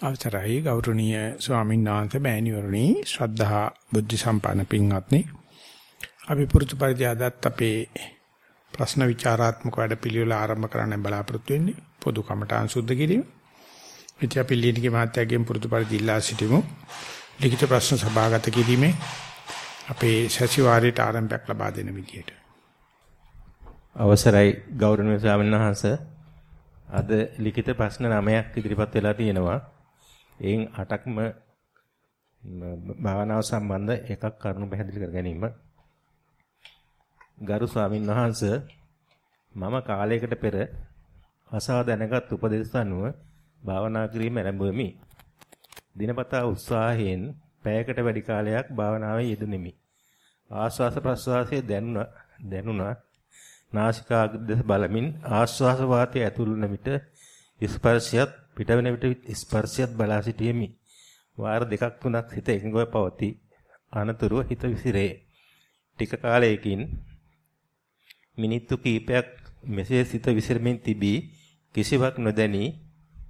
අවසරයි ගෞරවනීය ස්වාමීන් වහන්සේ මෑණිවරණි ශ්‍රද්ධා බුද්ධ සම්පන්න පින්වත්නි අපි පුරුදු පරිදි අදත් අපේ ප්‍රශ්න විචාරාත්මක වැඩපිළිවෙල ආරම්භ කරන්න බලාපොරොත්තු වෙන්නේ පොදු කමඨාන් සුද්ධ කිරීම. ඉතින් අපි ලීනිගේ මහත්තයාගෙන් පුරුදු පරිදි ඉල්ලා සිටිමු. ලිඛිත ප්‍රශ්න සභාගත කිරීමේ අපේ සතිವಾರයට ආරම්භයක් ලබා දෙන විදියට. අවසරයි ගෞරවනීය ස්වාමීන් වහන්සේ අද ලිඛිත ප්‍රශ්න 9ක් ඉදිරිපත් වෙලා තියෙනවා. එයින් 8ක්ම භාවනාව සම්බන්ධ එකක් කරුණු පැහැදිලි කර ගැනීම. ගරු ස්වාමින් වහන්සේ මම කාලයකට පෙර අසා දැනගත් උපදෙස් අනුව භාවනා කිරීම ආරම්භුවෙමි. දිනපතා උත්සාහයෙන් පැයකට වැඩි කාලයක් භාවනාවේ යෙදුණෙමි. ආස්වාස ප්‍රස්වාසයේ දැනුණා දැනුණා නාසිකාග්‍රද බලමින් ආස්වාස වාතය ඇතුළු වන විට ස්පර්ශයත් පිටවෙන විට ස්පර්ශයත් බලා සිටියෙමි. වාර දෙකක් තුනක් හිත එකඟව පවතී. අනතුරුව හිත විසිරේ. ටික කාලයකින් මිනිත්තු කිහිපයක් මෙසේ සිත විසිරමින් තිබී කිසිවක් නොදැනී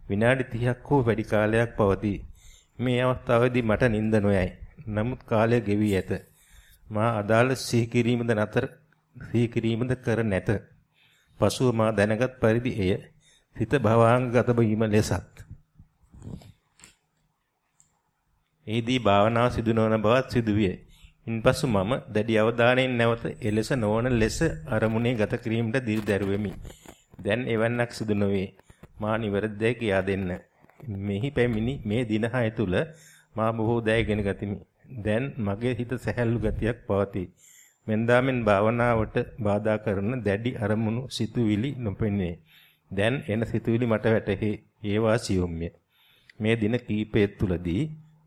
විනාඩි 30ක් හෝ වැඩි කාලයක් පවතී. මේ අවස්ථාවේදී මට නිින්ද නොයයි. නමුත් කාලය ගෙවී ඇත. මා අදාළ සිහි කිරීමද නතර සිහි කිරීමද කර නැත. පසුව මා දැනගත් පරිදි එය සිත භවාංගගත වීම ලෙසත්. එහිදී භාවනාව සිදු නොවන බවත් සිදුවිය. ඉන්පසු මම දැඩි අවධානයෙන් නැවත එලෙස නොවන ලෙස අරමුණේ ගත කිරීමට දිරිදැරුවෙමි. දැන් එවන්නක් සිදු නොවේ. මා නිවැරදිද කියා දෙන්න. මෙහි පැමිණි මේ දින හය තුල මා බොහෝ දෑ ඉගෙන ගතිමි. දැන් මගේ හිත සැහැල්ලු ගතියක් පවතී. මෙන්දාමෙන් භාවනාවට බාධා කරන දැඩි අරමුණු සිතුවිලි නොපෙනේ. දැන් එන සිතුවිලි මට වැටහි. ඒවා සියුම්ය. මේ දින කීපය තුලදී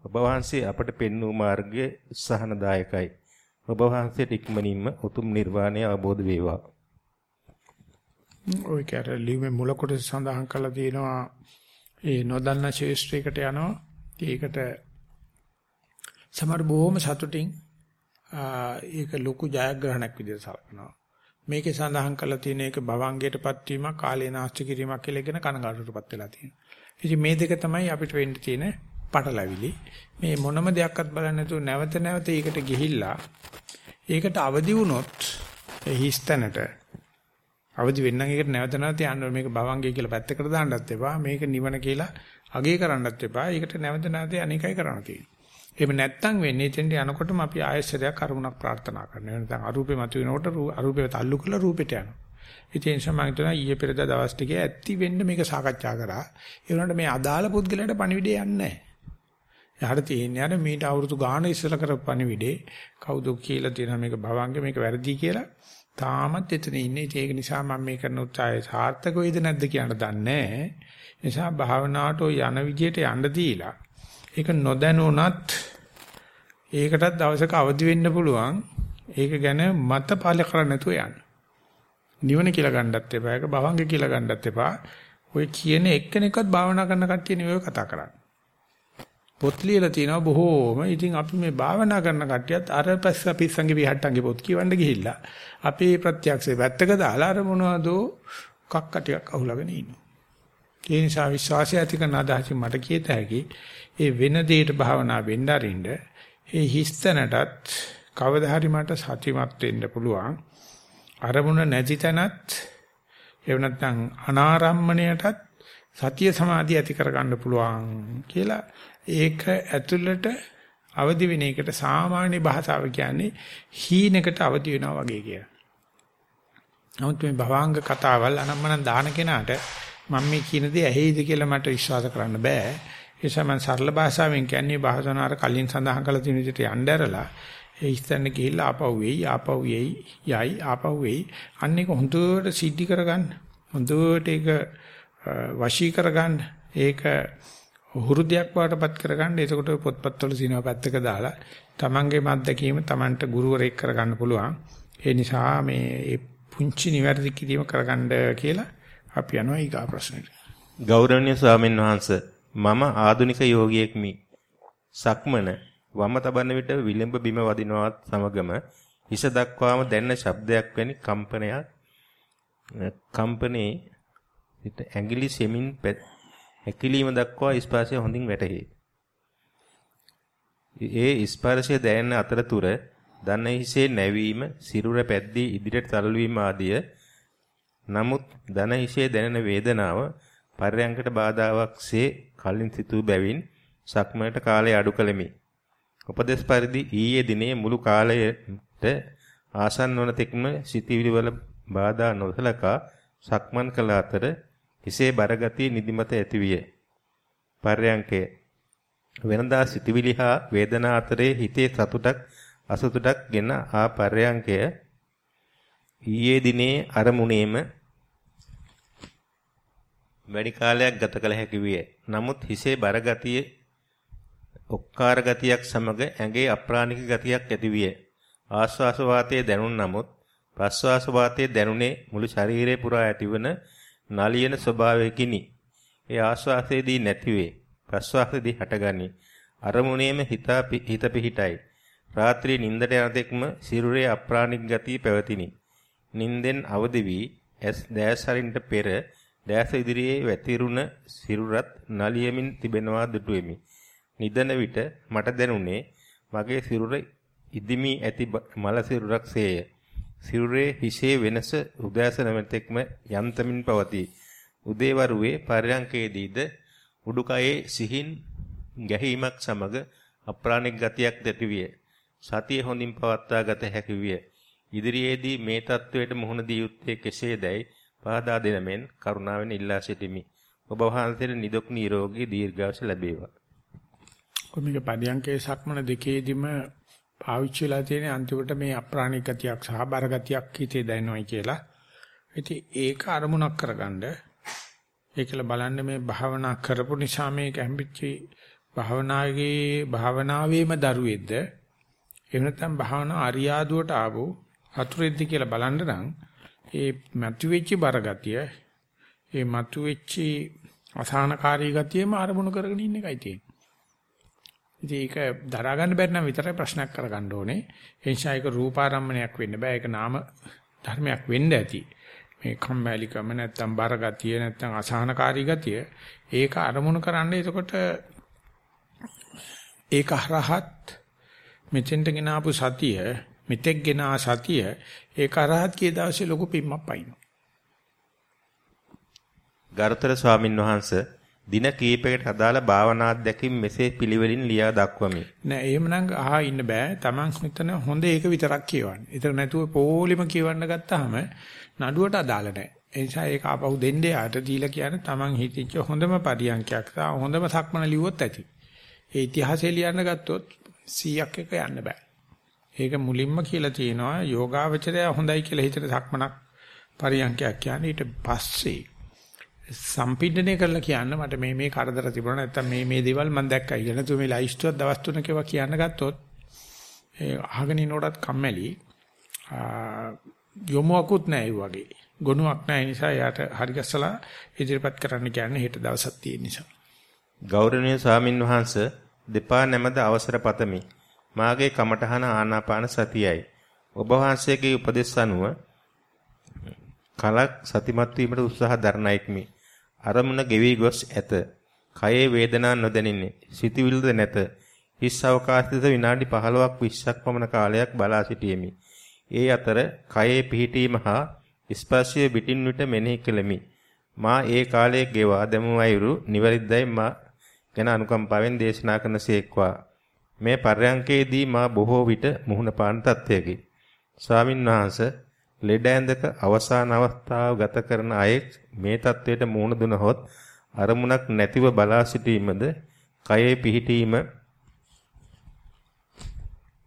ඔබ වහන්සේ අපට පෙන්වූ මාර්ගය සහනදායකයි. ඔබ වහන්සේට ඉක්මනින්ම උතුම් නිර්වාණය අවබෝධ වේවා. ඔය කර ලියුමේ මුල කොටස සඳහන් කරලා තියෙනවා ඒ නොදන්න ශේෂ්ත්‍රයකට යනවා. ඒකට සමහර බොහොම සතුටින් ඒක ලොකු ජයග්‍රහණයක් විදිහට සලකනවා. මේකේ සඳහන් කරලා තියෙන එක භවංගයටපත් වීමක් කාලේ නාස්ති කිරීමක් කියලා කියන කනගාටුවටපත් වෙලා තියෙනවා. ඉතින් මේ දෙක තමයි අපිට වෙන්න තියෙන පටලැවිලි. මේ මොනම දෙයක්වත් බලන්නේ නැතුව නැවත නැවත ඒකට ගිහිල්ලා ඒකට අවදි වුණොත් ඒ හිස්තැනට අවදි වෙන්න එකට නැවත නැවත යන්න මේක භවංගය කියලා පැත්තකට දාන්නත් එපා. මේක නිවන කියලා අගේ කරන්නත් එපා. ඒකට නැවත නැවත අනේකයි කරන්න තියෙන්නේ. එහෙම නැත්තම් වෙන්නේ එතෙන්ට යනකොටම අපි ආයශ්‍රයක් කරුණක් ප්‍රාර්ථනා කරනවා. නැත්නම් අරූපේ මතුවෙනකොට අරූපේ තල්ලු කරලා රූපෙට යනවා. ඉතින් ඒ නිසා මම හිතනවා ඊයේ පෙරේද දවස් ටිකේ ඇත්ති වෙන්න මේක සාකච්ඡා කරා. ඒ වුණාට මේ අදාළ පුද්ගලයාට පණිවිඩය යන්නේ නැහැ. එහාට තියෙන්නේ අර මීට අවුරුදු ගාන ඉස්සලා කරපු පණිවිඩේ කවුද කියලා තියෙනවා මේක භවංග මේක වැරදි කියලා තාමත් එතන ඉන්නේ ඒක නිසා මම මේ කරන උත්සාහය සාර්ථක වෙයිද නැද්ද කියන දන්නේ නිසා භාවනාවට ඔය යන විදියට යන්න දීලා ඒක නොදැනුණත් ඒකටත් දවසක අවදි වෙන්න පුළුවන්. ඒක ගැන මත පාල කරන්න නැතුව යන්න. නිවන කියලා ගන්නත් එපා. ඒක භවංග කියලා ගන්නත් එපා. ඔය කියන එක්කෙනෙක්වත් භාවනා කරන කට්ටිය නෙවෙයි කතා කරන්නේ. පොත් ලියලා තිනවා බොහෝම. ඉතින් අපි මේ භාවනා කරන කට්ටියත් අර පස්ස පිස්සන්ගේ විහට්ටන්ගේ පොත් කියවන්න ගිහිල්ලා අපේ ප්‍රත්‍යක්ෂේ වැත්තක දාලා අර මොනවදෝ කක්ක ටිකක් අහුලගෙන ඉන්නවා. ඒ නිසා විශ්වාසය ඇති කරන අදහසින් මට කියත හැකි ඒ වෙන දෙයකට භාවනා වෙන්න අරින්න ඒ හිස්තැනටත් කවදා හරි මට සතිමත් වෙන්න පුළුවන්. අරමුණ නැති තැනත් එව නැත්නම් අනාරම්මණයටත් සතිය සමාධිය ඇති කරගන්න පුළුවන් කියලා ඒක ඇතුළට අවදි වෙන එකට සාමාන්‍ය භාෂාව කියන්නේ හීනකට අවදි වෙනවා වගේ කියලා. නමුත් මේ භවංග කතාවල් අනම්මනම් දාන කෙනාට මම මේ කියන දේ ඇහෙයිද කියලා මට විශ්වාස කරන්න බෑ. ඒ නිසා මම සරල භාෂාවෙන් කියන්නේ භාෂානාර කලින් සඳහන් කළ තියෙන විදිහට යන්න ඇරලා ඒ ඉස්තන්න ගිහිල්ලා ආපහු වෙයි ආපහු වෙයි යයි ආපහු වෙයි අන්න ඒක හොඳට සිද්ධි කරගන්න. හොඳට ඒක වශී කරගන්න. ඒක හුරුදයක් වඩපත් කරගන්න. එතකොට පොත්පත්වල සිනව පැත්තක දාලා තමන්ගේ මත්දැකීම තමන්ට ගුරුවරයෙක් කරගන්න පුළුවන්. ඒ නිසා මේ පුංචි නිවැරදි කිරීම කරගන්න කියලා අපි යනවා ඊගා ප්‍රශ්නෙට. ගෞරවනීය ස්වාමීන් වහන්සේ මම ආදුනික යෝගියෙක්මි. සක්මන වම තබන විට විලම්භ බිම වදිනවත් සමගම හිස දක්වාම දැනෙන ශබ්දයක් වැනි කම්පනයක් කම්පනේ සිට ඇඟිලි සෙමින් හැකිලීම දක්වා ස්පර්ශය හොඳින් වැටහේ. ඒ ස්පර්ශය දැනෙන අතරතුර දන හිසේ නැවීම, සිරුර පැද්දී ඉදිරියට තල්වීම ආදිය නමුත් දන හිසේ දැනෙන වේදනාව පර්යංකට බාධාවක්සේ කලින් සිතූ බැවින් සක්මනට කාලය අඩු කළෙමි. උපදේශ පරිදි ඊයේ දිනේ මුළු කාලයට ආසන්න වන තෙක්ම සිතවිලි වල බාධා නොසලකා සක්මන් කළ අතර හිසේ බරගතිය නිදිමත ඇතිවිය. පර්යංකය වෙනදා සිතවිලි හා වේදනා අතරේ හිතේ සතුටක් අසතුටක් ගෙන ආ පර්යංකය ඊයේ දිනේ අරමුණේම වැඩි කාලයක් ගත කළ හැකි විය. නමුත් හිසේ බරගතිය ඔක්කාර ගතියක් සමග ඇඟේ අප්‍රාණික ගතියක් ඇති විය. ආශ්වාස වාතයේ දැනුන් නමුත් ප්‍රශ්වාස වාතයේ දැනුනේ මුළු ශරීරය පුරා ඇතිවන නලියන ස්වභාවයකිනි. ඒ ආශ්වාසයේදී නැතිවේ. ප්‍රශ්වාසයේදී හටගනී. අරමුණේම හිත හිත පිහිටයි. රාත්‍රී නිින්දට යන තෙක්ම සිරුරේ අප්‍රාණික ගතිය පැවතිනි. නිින්දෙන් අවදි වී ඇස් දැස් හරින්ට පෙර දැස ඉදිරියේ වැතිරුණ සිරුරත් නලියමින් තිබෙනවා දුටුවෙමි. නිදන විට මට දැනුනේ මගේ සිරුර ඉදිමි ඇති මල සිරුරක් සේය. සිරුරේ හිසේ වෙනස උදෑසන මෙතෙක්ම යන්තමින් පවතී. උදේවරුවේ පර්යංකයේදීද උඩුකයේ සිහින් ගැහිමක් සමග අප්‍රාණික ගතියක් දැටිවිය. සතිය හොඳින් පවත්වා ගත හැකි විය. ඉදිරියේදී මේ தത്വයට මුහුණ දී යුත්තේ කෙසේදයි පහදා දෙන මෙන් කරුණාවෙන් ඉල්ලා සිටිමි. ඔබ වහන්සේට නිදුක් නිරෝගී දීර්ඝාස ලැබේවා. කොමික පරියන්කේ සක්මන දෙකේදීම පාවිච්චිලා තියෙන අන්තිමට මේ අප්‍රාණික ගතියක් සහ බර ගතියක් හිතේ දැනෙනවයි කියලා. ඉතින් ඒක අරමුණක් කරගන්න ඒකල බලන්න මේ භාවනා කරපු නිසා මේක හැම්පිච්චි භාවනාවේ භාවනාවේම දරුවෙද්ද එහෙම නැත්නම් භාවනා අරියාදුවට ආවෝ හතුරෙද්ද කියලා බලන්න නම් ඒ මතුවෙච්ච බර ගතිය ඒ මතුවෙච්ච අසහනකාරී ගතියම අරමුණු කරගෙන ඉන්න එකයි තියෙන්නේ. ඉතින් ඒක දරා ගන්න බැරි නම් විතරයි ප්‍රශ්නයක් කරගන්න ඕනේ. ඒ නිසා ඒක රූපාරම්මණයක් වෙන්න බෑ. ඒක නාම ධර්මයක් වෙන්න ඇති. මේ කම්මැලිකම නැත්තම් බර ගතිය නැත්තම් අසහනකාරී ගතිය ඒක අරමුණු කරන්න එතකොට ඒක හරහත් මෙතෙන්ට ගෙන ආපු සතිය මෙතෙක් ගෙන සතිය ඒක අරහත් කී දවසේ ලොකු පිම්මක් පයින්නවා. ගරුතර ස්වාමින් වහන්සේ දින කීපයකට අදාළ භාවනා අධ්‍යක්ීම් මෙසේ පිළිවෙලින් ලියා දක්වමි. නෑ එහෙමනම් අහා ඉන්න බෑ. Taman හිතන හොඳ ඒක විතරක් කියවන්න. ඒතර නැතුව පොලිම කියවන්න ගත්තාම නඩුවට අදාළ නෑ. ඒ නිසා ඒක ආපහු දෙන්න යාට දීලා කියන්නේ Taman හිතිච්ච හොඳම පරියන්කයක් සා හොඳම සක්මන ලිව්වොත් ඇති. ඒ ඉතිහාසය ලියන්න ගත්තොත් 100ක් එක යන්න බෑ. ඒක මුලින්ම කියලා තියෙනවා යෝගාවචරය හොඳයි කියලා හිතන සක්මනක් පරියන්කයක් කියන්නේ ඊට පස්සේ සම්පින්දනය කරලා කියන්න මට මේ මේ කරදර තිබුණා නැත්තම් මේ මේ දේවල් මම දැක්කයි කියලා. නැතු මේ ලයිස්ට්ුවක් දවස් තුනක ඒවා කියන්න ගත්තොත් ඒ අහගෙන ඉන්නකොටත් කම්මැලි යොමුවකුත් නැහැ වගේ. ගුණයක් නැහැ නිසා යාට හරි ගස්සලා ඉදිරිපත් කරන්න කියන්නේ හෙට දවසක් තියෙන නිසා. ගෞරවනීය ස්වාමින් වහන්සේ දෙපා නැමද අවසර පතමි. මාගේ කමඨහන ආනාපාන සතියයි. ඔබ වහන්සේගේ උපදෙස් අනුව කලක් සතිමත් වීමට උත්සාහ දරනයික්මි. අරමුණ ගෙවි ගොස් ඇත. කයේ වේදනා නොදැනින්නේ. සිතවිල්ද නැත. හිස් අවකාශයේද විනාඩි 15ක් 20ක් පමණ කාලයක් බලා සිටියෙමි. ඒ අතර කයේ පිහිටීම හා ස්පර්ශය පිටින් විට මෙනෙහි කෙලෙමි. මා ඒ කාලයේ ගෙවා දැමු අයුරු නිවැරදිදයි මා ගැන අනුකම්පාවෙන් දේශනා කරනසේක්වා. මේ පර්යංකේදී මා බොහෝ විට මුහුණ පාන තත්ත්වයකි. ස්වාමින්වහන්ස ලෙඩ ඇඳක අවසාන අවස්ථාව ගත කරන අයෙක් මේ තත්ත්වයට මුහුණ දුනහොත් අරමුණක් නැතිව බලා සිටීමද කයේ පිහිටීම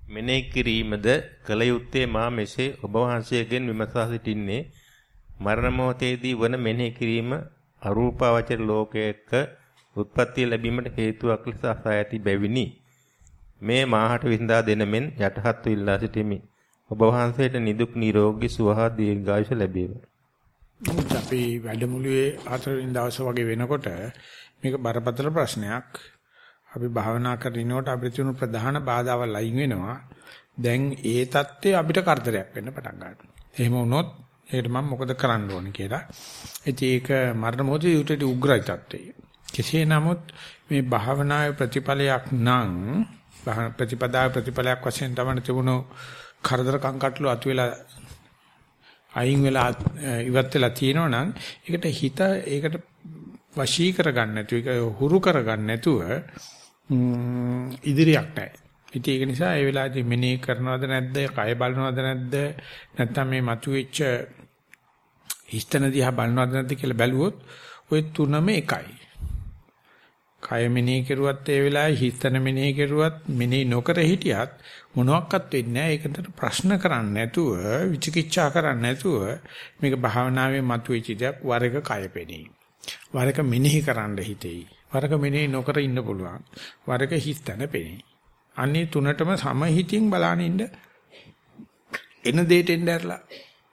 මෙනෙහි කිරීමද කල යුත්තේ මා මෙසේ ඔබ වහන්සේගෙන් විමසා සිටින්නේ මරණ මොහොතේදී වන මෙනෙහි කිරීම අරූපාවචර ලෝකයක උත්පත්ති ලැබීමට හේතුවක් ලෙස අසා ඇති බැවිනි මේ මාහට විඳා දෙන මෙන් යටහත් විල්ලා සිටිමි ඔබ වහන්සේට නිදුක් නිරෝගී සුවහා දීර්ඝායුෂ ලැබේවා. අපි වැඩමුළුවේ හතරවෙනි දවස් වගේ වෙනකොට මේක බරපතල ප්‍රශ්නයක්. අපි භාවනා කරනකොට අපිට තියෙන ප්‍රධාන බාධාවල් අයින් වෙනවා. දැන් ඒ தත්ත්වය අපිට කරදරයක් වෙන්න පටන් ගන්නවා. එහෙම වුණොත් ඒකට මම මොකද කරන්න ඕනේ කියලා. ඉතින් ඒක මරණ මොහොතේ උටට උග්‍රයි தත්ත්වය. කෙසේ නමුත් මේ භාවනාවේ ප්‍රතිඵලයක් නම් ප්‍රතිපදාවේ ප්‍රතිඵලයක් වශයෙන් තමයි තිබුණු කරදර කංකටළු අතු වෙලා අයින් වෙලා ඉවත් වෙලා තියෙනවා නම් ඒකට හිත ඒකට වශී කරගන්න නැතුව ඒක හුරු කරගන්න නැතුව ඉදිරියක් නැහැ. ඉතින් ඒක නිසා ඒ වෙලාවේදී මෙනෙහි කරනවද නැද්ද, කය බලනවද නැද්ද, නැත්නම් මේ මතුවෙච්ච හිස්තන දිහා බලනවද නැද්ද කියලා බැලුවොත් ওই තුනම එකයි. කය මෙනෙහි කරුවත් ඒ වෙලාවේ හිතන මෙනෙහි කරුවත් මෙනෙහි නොකර හිටියත් මොනවත් වෙන්නේ නැහැ. ඒකට ප්‍රශ්න කරන්නේ නැතුව, විචිකිච්ඡා කරන්නේ නැතුව මේක භාවනාවේ මතුවෙච්ච දෙයක් වරක කය පෙනී. වරක මෙනෙහි කරන්න හිතෙයි. වරක මෙනෙහි නොකර ඉන්න පුළුවන්. වරක හිතන පෙනී. අන්නේ තුනටම සමහිතින් බලාන ඉන්න එන දෙයට එන්න ඇරලා.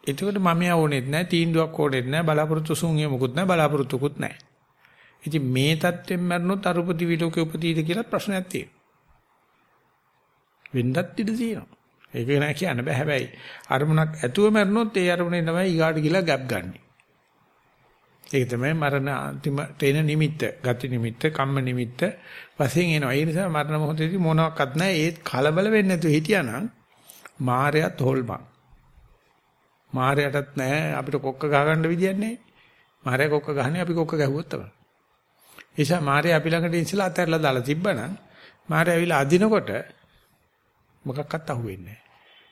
එතකොට මම යවෝනෙත් නැහැ, තීන්දුවක් ඕනෙත් නැහැ, බලාපොරොත්තු සුන්ගේ මොකුත් නැහැ, බලාපොරොත්තුකුත් නැහැ. ඉතින් මේ தත්වෙන් මරනොත් අරුපති විලෝකේ උපදීද කියලා ප්‍රශ්නයක් තියෙනවා. වෙන්නත් ඉඩ තියෙනවා. ඒක නෑ කියන්න බෑ හැබැයි අරමුණක් ඇතුව මරනොත් ඒ අරමුණේ තමයි ඊගාට ගිලා ගැප් ගන්න. ඒක තමයි මරණ අන්තිම තේන නිමිත්ත, ගති නිමිත්ත, කම්ම නිමිත්ත වශයෙන් එනවා. ඒ නිසා මරණ මොහොතේදී මොනවත් නැහැ. ඒත් කලබල වෙන්නේ නැතුව හිටියානම් මායයත් හොල්මන්. මායයටත් නැහැ අපිට කොක්ක ගහ ගන්න විදියක් නැහැ. මායя කොක්ක ගහන්නේ අපි කොක්ක ගැහුවොත් තමයි. නිසා මාරේ අපි ළඟට ඉස්සලා අතහැරලා දාලා තිබ්බනම් මාරේ ඇවිල්ලා අදිනකොට මොකක්වත් අහුවෙන්නේ නැහැ.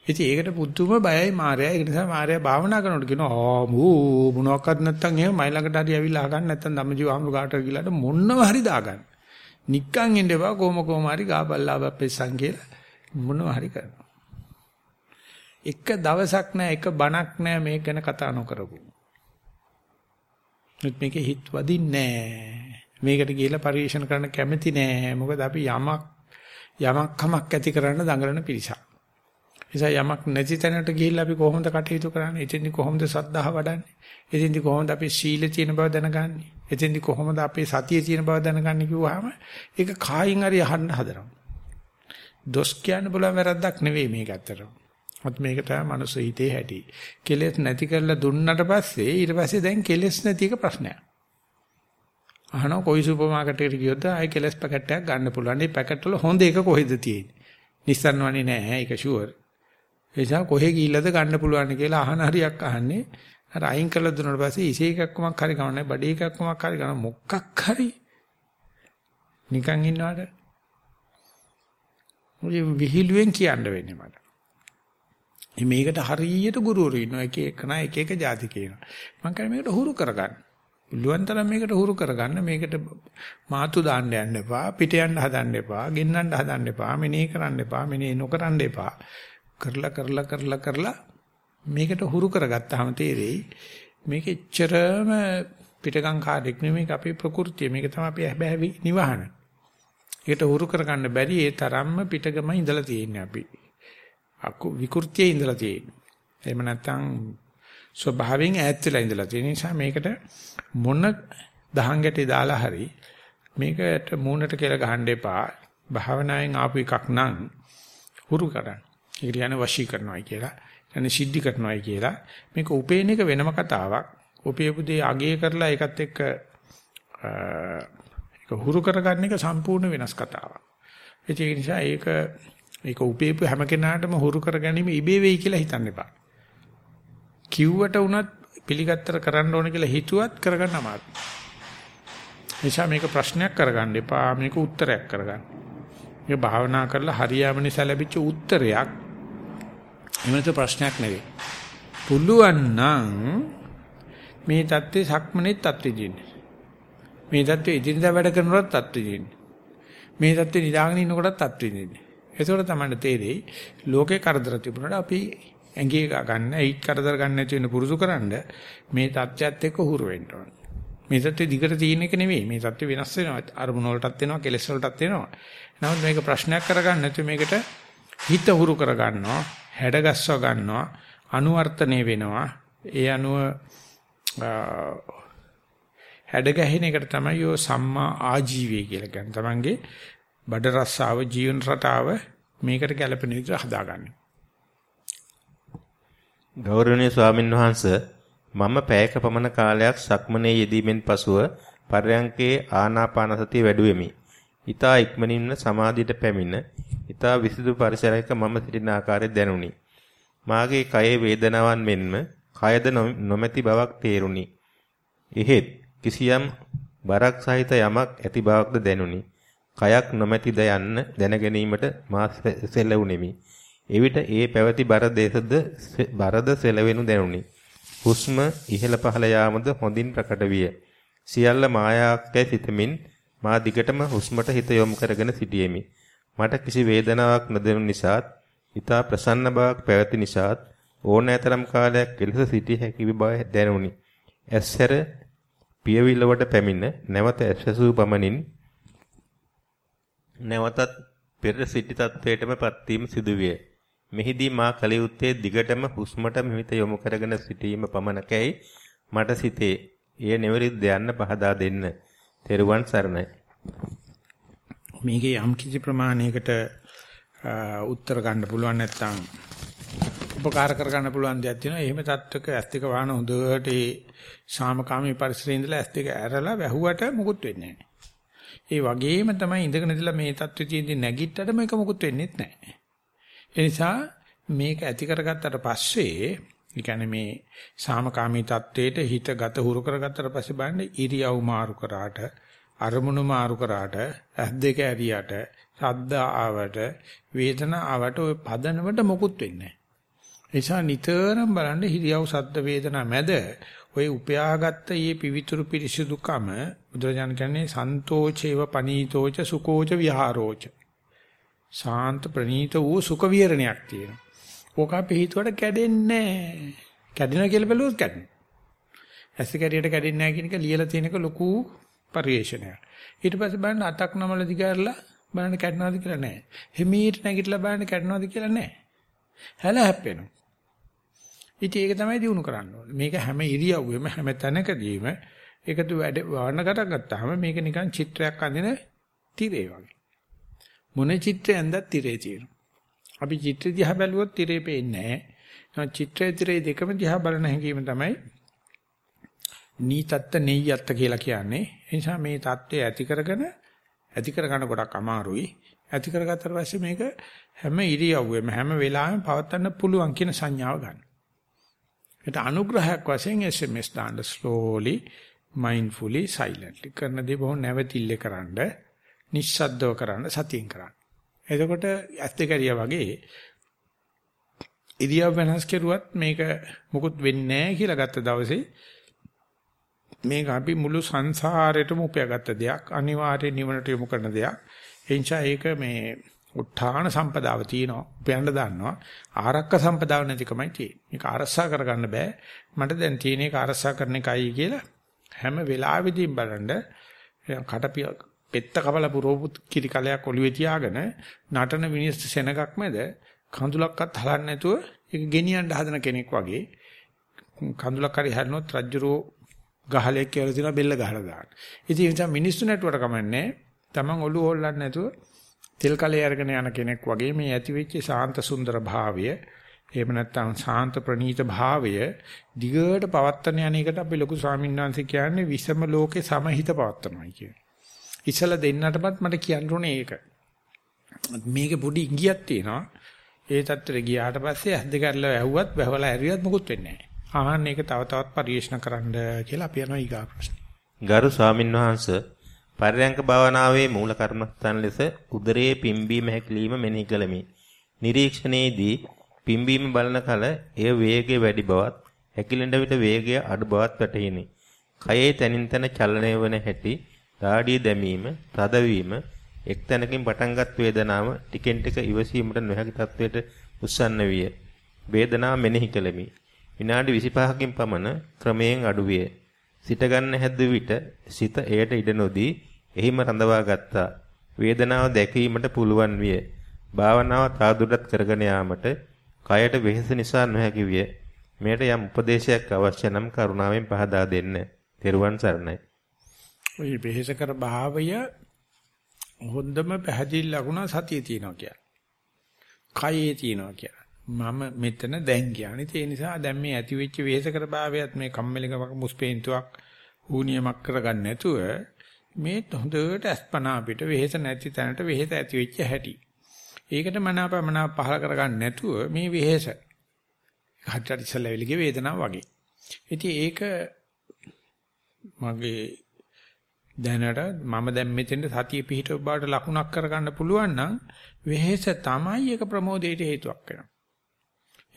ඉතින් ඒකට පුදුම බයයි මාරයා. ඒ නිසා මාරයා භාවනා කරනකොට කියනවා ආ මූ මොනවත් නැත්තම් එහෙම මයි ළඟට හරි ඇවිල්ලා අහගන්න නැත්තම් ධම්මජීව ආමරු කාට ගිලාට මොනව හරි දාගන්න. නික්කන් ඉන්න එපා කොම කොම හරි ගාබල්ලා බප්පෙස්සන් කියලා මොනව හරි කරනවා. එක දවසක් නෑ එක බණක් නෑ මේක ගැන කතා නොකරපු. මේකේ හිත වදින්නේ නෑ. මේකට ගිහිල්ලා පරිශන කරන්න කැමති නෑ. මොකද අපි යමක් යමක් කමක් ඇති කරන්න දඟලන පිරිසක්. නිසා යමක් නැති තැනට ගිහිල්ලා අපි කොහොමද කටයුතු කරන්නේ? එතෙන්දි කොහොමද සද්ධාහ වඩන්නේ? එතෙන්දි කොහොමද අපි සීල තියෙන බව දැනගන්නේ? එතෙන්දි කොහොමද අපේ සතිය තියෙන බව දැනගන්නේ කිව්වහම ඒක කායින් හරි අහන්න හදනවා. දොස් කියන්න බලන වැරද්දක් නෙවෙයි මේක ඇත්තටම. මත් මේක තමයි මනුස්ස හිතේ හැටි. කෙලෙස් නැති කරලා දුන්නට පස්සේ ඊට පස්සේ දැන් කෙලෙස් නැති එක ප්‍රශ්නයක්. අහනවා කොයි සුපර් මාකට් එකට ගියොත් ආයි කෙලස් පැකට් එකක් ගන්න පුළුවන්. මේ පැකට් වල හොඳ එක කොහෙද තියෙන්නේ? Nissan වනේ නෑ ඒක ෂුවර්. ඒ නිසා කොහෙ ගිහිල්ලාද ගන්න පුළුවන් කියලා අහන හරියක් අහන්නේ. අර අයින් කරලා දුන්නාට පස්සේ ඉසේ එකක්කමක් හරි ගන්න බඩේ එකක්කමක් හරි ගන්න මොකක් හරි නිකන් ඉන්නවට මුලින් විහිළුවෙන් කියන්න වෙන්නේ මට. මේකට හරියට ගුරුවරු ඉන්නවා එක එක නා එක එක જાති කියනවා. මම කියන්නේ මේකට හුරු කරගන්න. පුළුවන් තරම් මේකට හුරු කරගන්න මේකට මාතු දාන්න යන්න එපා පිට යන්න හදන්න එපා ගෙන්නන්න හදන්න එපා මෙනේ කරන්න එපා මෙනේ නොකරන්න එපා. කරලා කරලා කරලා කරලා මේකට හුරු කරගත්තාම තේරෙයි මේක එච්චරම පිටකම් කාර්යයක් නෙමෙයි අපේ ප්‍රകൃතිය මේක තමයි අපි හැබැයි නිවහන. ඒකට හුරු කරගන්න බැරි ඒ තරම්ම පිටකම ඉඳලා තියෙන්නේ අපි. අකු විකෘතියේ ඉඳලා තියෙන්නේ. එහෙම නැත්නම් ස්වභාවයෙන් ඈත් වෙලා ඉඳලා තියෙන නිසා මේකට මොන දහං ගැටේ දාලා හරි මේකට මූණට කියලා ගහන්න එපා. භාවනාවෙන් ආපු එකක් නම් හුරු කරන්න. ඒක කියන්නේ වශී කරනවායි කියලා. කියන්නේ සිද්ධි කරනවායි කියලා. මේක උපේන එක වෙනම කතාවක්. උපේපු දේ අගය කරලා ඒකත් එක්ක ඒක හුරු කරගන්න එක සම්පූර්ණ වෙනස් කතාවක්. ඒ නිසා ඒක ඒක උපේපු හැම කෙනාටම හුරු කරගැනීම ඉබේ වෙයි කියලා හිතන්න එපා. කිව්වට උනත් පිළිගත්තර කරන්න ඕන කියලා හිතුවත් කරගන්න අමාරුයි. නිසා මේක ප්‍රශ්නයක් කරගන්න එපා මේක උත්තරයක් කරගන්න. මේ භාවනා කරලා හරියම නිසා ලැබිච්ච උත්තරයක් එමෙත ප්‍රශ්නයක් නෙවෙයි. පුළුවන් නම් මේ தත්ත්වේ සක්මනේත් අත්විදින්න. මේ தත්ත්වේ ඉදිරියදා වැඩ කරනකොටත් අත්විදින්න. මේ தත්ත්වේ නිදාගෙන ඉන්නකොටත් අත්විදින්න. ඒසොර තමයි තේරෙයි ලෝකේ කරදර තිබුණාට අපි ඇඟේ ගන්න, ඒත් කරදර ගන්න නැති වෙන පුරුදුකරනද මේ தත්ත්වයත් එක්ක හුරු වෙන්න ඕන. මේ தත්ත්වය දිගට තියෙන එක නෙවෙයි. මේ தත්ත්වය වෙනස් වෙනවා. අරමුණ වලටත් වෙනවා, කෙලෙස් වලටත් වෙනවා. නමුත් මේක ප්‍රශ්නයක් කරගන්න නැතුව මේකට හිත හුරු කරගන්නවා, හැඩගස්ව ගන්නවා, අනුවර්තනය වෙනවා. ඒ අනුව හැඩගැහෙන එකට තමයි ඔය සම්මා ආජීවය කියලා කියන්නේ. තමන්ගේ බඩ රස්සාව, ජීවන රටාව මේකට ගැළපෙන විදිහට හදාගන්නේ. ගෞරවනීය ස්වාමින් වහන්සේ මම පැයක පමණ කාලයක් සක්මනේ යෙදීමෙන් පසුව පර්යංකේ ආනාපාන සතිය වැඩුවෙමි. ඊතා ඉක්මනින්ම සමාධියට පැමිණ ඊතා විසුදු පරිසරයක මම සිටින ආකාරය දැනුනි. මාගේ කයේ වේදනාවන් මෙන්ම කයද නොමැති බවක් තේරුණි. එහෙත් කිසියම් බරක් සහිත යමක් ඇති බවක්ද දැනුනි. කයක් නොමැතිද යන්න දැන ගැනීමට මා සෙලවුනිමි. එවිට ඒ පැවති බර දේශද බරද සෙලවෙනු දැනුනි. හුස්ම ඉහළ පහළ යාමද හොඳින් ප්‍රකට විය. සියල්ල මායාවක්ය සිතමින් මා දිගටම හුස්මට හිත යොමු කරගෙන සිටියෙමි. මට කිසි වේදනාවක් නොදෙනු නිසාත්, ඊතා ප්‍රසන්න බවක් පැවති නිසාත් ඕනෑතරම් කාලයක් කෙලස සිටිය හැකි බව දැනුනි. ඇස්සර පියවිලවට පැමිණ නැවත ඇස්සසූ පමණින් නැවතත් පෙර සිටි තත්වයටම පත්වීම සිදුවිය. මෙහිදී මා කල යුත්තේ දිගටම හුස්මට මිහිත යොමු කරගෙන සිටීම පමණකයි මට සිතේ. එය නිවැරදිද යන්න පහදා දෙන්න. තෙරුවන් සරණයි. මේකේ යම් කිසි ප්‍රමාණයකට උත්තර ගන්න පුළුවන් නැත්නම් උපකාර කර ගන්න පුළුවන් දෙයක් තියෙනවා. එහෙම තත්ත්වක ඇස් දෙක වහන හොඳට ඒ ශාමකාමී පරිසරයේ ඉඳලා ඇස් දෙක ඇරලා වැහුවට මුකුත් වෙන්නේ නැහැ. ඒ වගේම තමයි ඉඳගෙන ඉඳලා මේ தත්ත්වෙ තියෙද්දි නැගිට්ටට මේක මුකුත් වෙන්නේ නැහැ. ඒ නිසා මේක ඇති කරගත්තට පස්සේ ඒ කියන්නේ මේ සාමකාමී தത്വෙට හිත ගත හුරු කරගත්තට පස්සේ බලන්න ඉරියව් මාරු කරාට අරමුණු මාරු කරාට ඇස් දෙක ඇරියට ශබ්ද ආවට වේදනා ආවට ওই පදනමට මොකුත් වෙන්නේ නැහැ. නිසා නිතරම බලන්න හිරියව් ශබ්ද වේදනා මැද ওই උපයාගත්ත ඊ පිවිතුරු පිරිසිදුකම බුදුරජාණන් කියන්නේ සන්තෝචේව පනීතෝච සුකෝච විහාරෝච ශාන්ත ප්‍රණීත වූ සුඛ විහරණයක් තියෙනවා. ඕක අපි හිතුවට කැඩෙන්නේ නැහැ. කැඩෙනවා කියලා බැලුවොත් කැඩෙනවා. ඇස් කැඩියට කැඩෙන්නේ නැහැ කියන එක ලියලා තියෙනක ලොකු පරිේශනයක්. ඊට පස්සේ බලන්න අතක් නමල දිගාරලා බලන්න කැඩනවද කියලා නැහැ. හිමීට නැගිටලා බලන්න කැඩනවද කියලා නැහැ. හැල හැප්පෙනවා. ඉතින් ඒක තමයි දිනු කරන්න ඕනේ. මේක හැම ඉරියව්වෙම හැම තැනකදීම ඒකතු වැඩ වර්ණ කරගත්තාම මේක නිකන් චිත්‍රයක් අඳින තිරේ වගේ. මොන චිත්‍රයෙන්ද තිරේ තියෙනවා අපි චිත්‍ර දිහා බැලුවොත් තිරේ පේන්නේ නැහැ. චිත්‍රය තිරේ දෙකම දිහා බලන හැඟීම තමයි නීතත්ත නෙයියත්ත කියලා කියන්නේ. ඒ නිසා මේ தත්ත්වය ඇති කරගෙන ඇති කරගන්න ගොඩක් අමාරුයි. ඇති කරගත්තට පස්සේ මේක හැම ඉරියව්වෙම හැම වෙලාවෙම පවත්වන්න පුළුවන් කියන සංඥාව ගන්න. ඒකට අනුග්‍රහයක් වශයෙන් SMS දාන්න slowly mindfully silently කරන දේ බොහොම නැවතිල්ලේ කරන්නේ නිස්සද්දව කරන්න සතියෙන් කරන්න. එතකොට ඇස් දෙක ඇරියා වගේ ඉරියව් වෙනස් කරුවත් මේක මුකුත් වෙන්නේ නැහැ කියලා ගත්ත දවසේ මේක අපි මුළු සංසාරෙටම උපයාගත්ත දෙයක් අනිවාර්ය නිවනට යොමු කරන දෙයක්. එනිසා ඒක මේ උත්හාන සම්පදාව තියෙනවා උපයන්න දන්නවා. ආරක්ක සම්පදාව නැතිකමයි තියෙන්නේ. මේක අරසා කරගන්න බෑ. මට දැන් තියෙන එක අරසා කරන එකයි කියලා හැම වෙලාවෙදීම බලන්න කටපිය පෙත්ත කපල පුරෝපුත් කිරි කලයක් ඔළුවේ තියාගෙන නටන මිනිස් සෙනගක් මැද කඳුලක්වත් හලන්නේ නැතුව ඒක ගෙනියන්න හදන කෙනෙක් වගේ කඳුලක් හරි හැරෙනොත් රජ්ජුරෝ ගහලයක් කියලා තියෙනවා බෙල්ල ගහලා දාන්න. ඉතින් ඒ නිසා මිනිස්සු නැටුවට කමන්නේ Taman ඔළුව හොල්ලන්නේ නැතුව තෙල් කලයේ අරගෙන යන කෙනෙක් වගේ මේ ඇති වෙච්ච සාන්ත සුන්දර භාවය එහෙම නැත්නම් සාන්ත ප්‍රණීත භාවය දිගට පවත්තන යන එකට අපි ලොකු ස්වාමීන් වහන්සේ කියන්නේ විසම ලෝකේ සමහිත පවත්තනවායි කියන්නේ. ඉස්සලා දෙන්නටමත් මට කියන්න ඕනේ ඒක. මේකේ පොඩි ඉඟියක් තියෙනවා. ඒ තත්ත්වෙට ගියාට පස්සේ ඇස් දෙක අරලා ඇහුවත් බහවලා ඇරියත් මොකුත් වෙන්නේ නැහැ. ආහන්න ඒක තව තවත් පරිශන කරන්න කියලා අපි යනවා ඊගා ප්‍රශ්නේ. ගරු ස්වාමින්වහන්ස පරයන්ක භාවනාවේ මූල කර්මස්ථාන ලෙස උදරයේ පිම්බීම හැකිලිම මෙනෙහි කළමි. නිරීක්ෂණයේදී පිම්බීම බලන කල එය වේගය වැඩි බවත් හැකිලෙන විට වේගය අඩු බවත් වැටහිනි. කයේ තනින් තන චලනය වන හැටි දාඩිය දැමීම, තදවීම, එක් තැනකින් පටන්ගත් වේදනාව ටිකෙන් ටික ඉවසීමට නොහැකි තත්වයට උස්සන්න විය. වේදනාව මෙනෙහි කළෙමි. විනාඩි 25කින් පමණ ක්‍රමයෙන් අඩුවිය. සිට ගන්න හැද්ද විට සිත එයට ඉඩ නොදී එහිම රඳවා ගත්තා. වේදනාව දැකීමට පුළුවන් විය. භාවනාව තාදුරටත් කරගෙන යාමට කයට වෙහෙස නිසා නොහැකි විය. මෙයට යම් උපදේශයක් අවශ්‍ය නම් කරුණාවෙන් පහදා දෙන්න. තෙරුවන් සරණයි. ওই වෙහෙසකර භාවය හොඳම පැහැදිලි ලකුණ සතියේ තියෙනවා කියන්නේ. කයේ තියෙනවා කියන්නේ. මම මෙතන දැන් කියන්නේ. ඒ නිසා දැන් මේ ඇති වෙච්ච වෙහෙසකර භාවයත් මේ කම්මැලිකමක් මුස්පේන්තුවක් ඌනියමක් කරගන්න නැතුව මේ හොඳට අස්පනා අපිට වෙහෙස නැති තැනට වෙහෙස ඇති වෙච්ච හැටි. ඒකට මනාපමනා පහල කරගන්න නැතුව මේ වෙහෙස හටට ඉස්සලවිලිගේ වේදනාව වගේ. ඉතින් ඒක මගේ දැනට මම දැන් මෙතෙන්ට සතිය පිහිටව බාට ලකුණක් කරගන්න පුළුවන් නම් වෙහෙස තමයි ඒක ප්‍රමෝදයට හේතුවක් වෙනවා.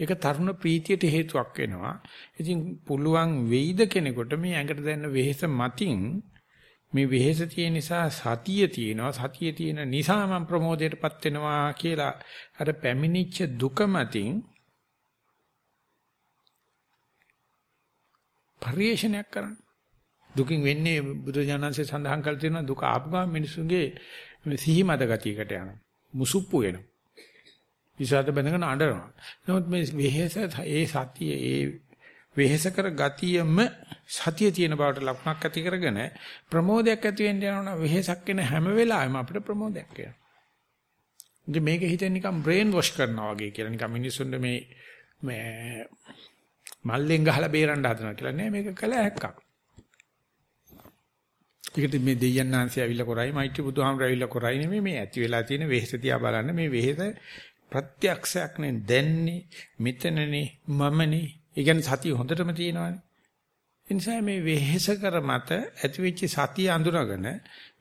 ඒක තරුණ ප්‍රීතියට හේතුවක් වෙනවා. ඉතින් පුළුවන් වෙයිද කෙනෙකුට මේ ඇඟට දැනෙන වෙහෙස මතින් මේ වෙහෙස තියෙන නිසා සතිය තියෙනවා සතිය තියෙන නිසා මම ප්‍රමෝදයටපත් වෙනවා කියලා අර පැමිණිච්ච දුක මතින් පරිේශනයක් කරන්න දුකින් වෙන්නේ බුදුජානන්සේ සඳහන් කළ තියෙනවා දුක ආපු ගමන් මිනිසුන්ගේ සිහි මත ගතියකට යනවා. මුසුප්පු වෙනවා. විසాత බඳගෙන අඬනවා. නමුත් මේ වෙහෙස ඒ සතිය ඒ වෙහෙස කර ගතියම සතිය තියෙන බවට ලක්ෂණක් ඇති කරගෙන ප්‍රමෝදයක් ඇති වෙන්න යනවා වෙහෙසක් වෙන හැම වෙලාවෙම අපිට ප්‍රමෝදයක් එනවා. ඉතින් මේක හිතෙන් නිකන් බ්‍රේන් වොෂ් කරනවා වගේ කියලා. නිකන් මිනිස්සුන්ට මේ මේ මල්ලෙන් ගහලා බේරන්න හදනවා කියලා නෑ. මේක කළ හැක්කක්. ඒකට මේ දෙයයන්ාන්සේ ඇවිල්ලා කරයි මෛත්‍රී බුදුහාමර ඇවිල්ලා කරයි නෙමෙයි මේ ඇති වෙලා තියෙන වෙහෙස තියා බලන්න මේ වෙහෙස ප්‍රත්‍යක්ෂයක් නේ දැන්නේ මෙතනනේ මමනේ ඒ කියන්නේ සතිය හොඳටම තියෙනවානේ. ඒ නිසා මේ වෙහෙස කර මත ඇතිවෙච්ච සතිය අඳුනගෙන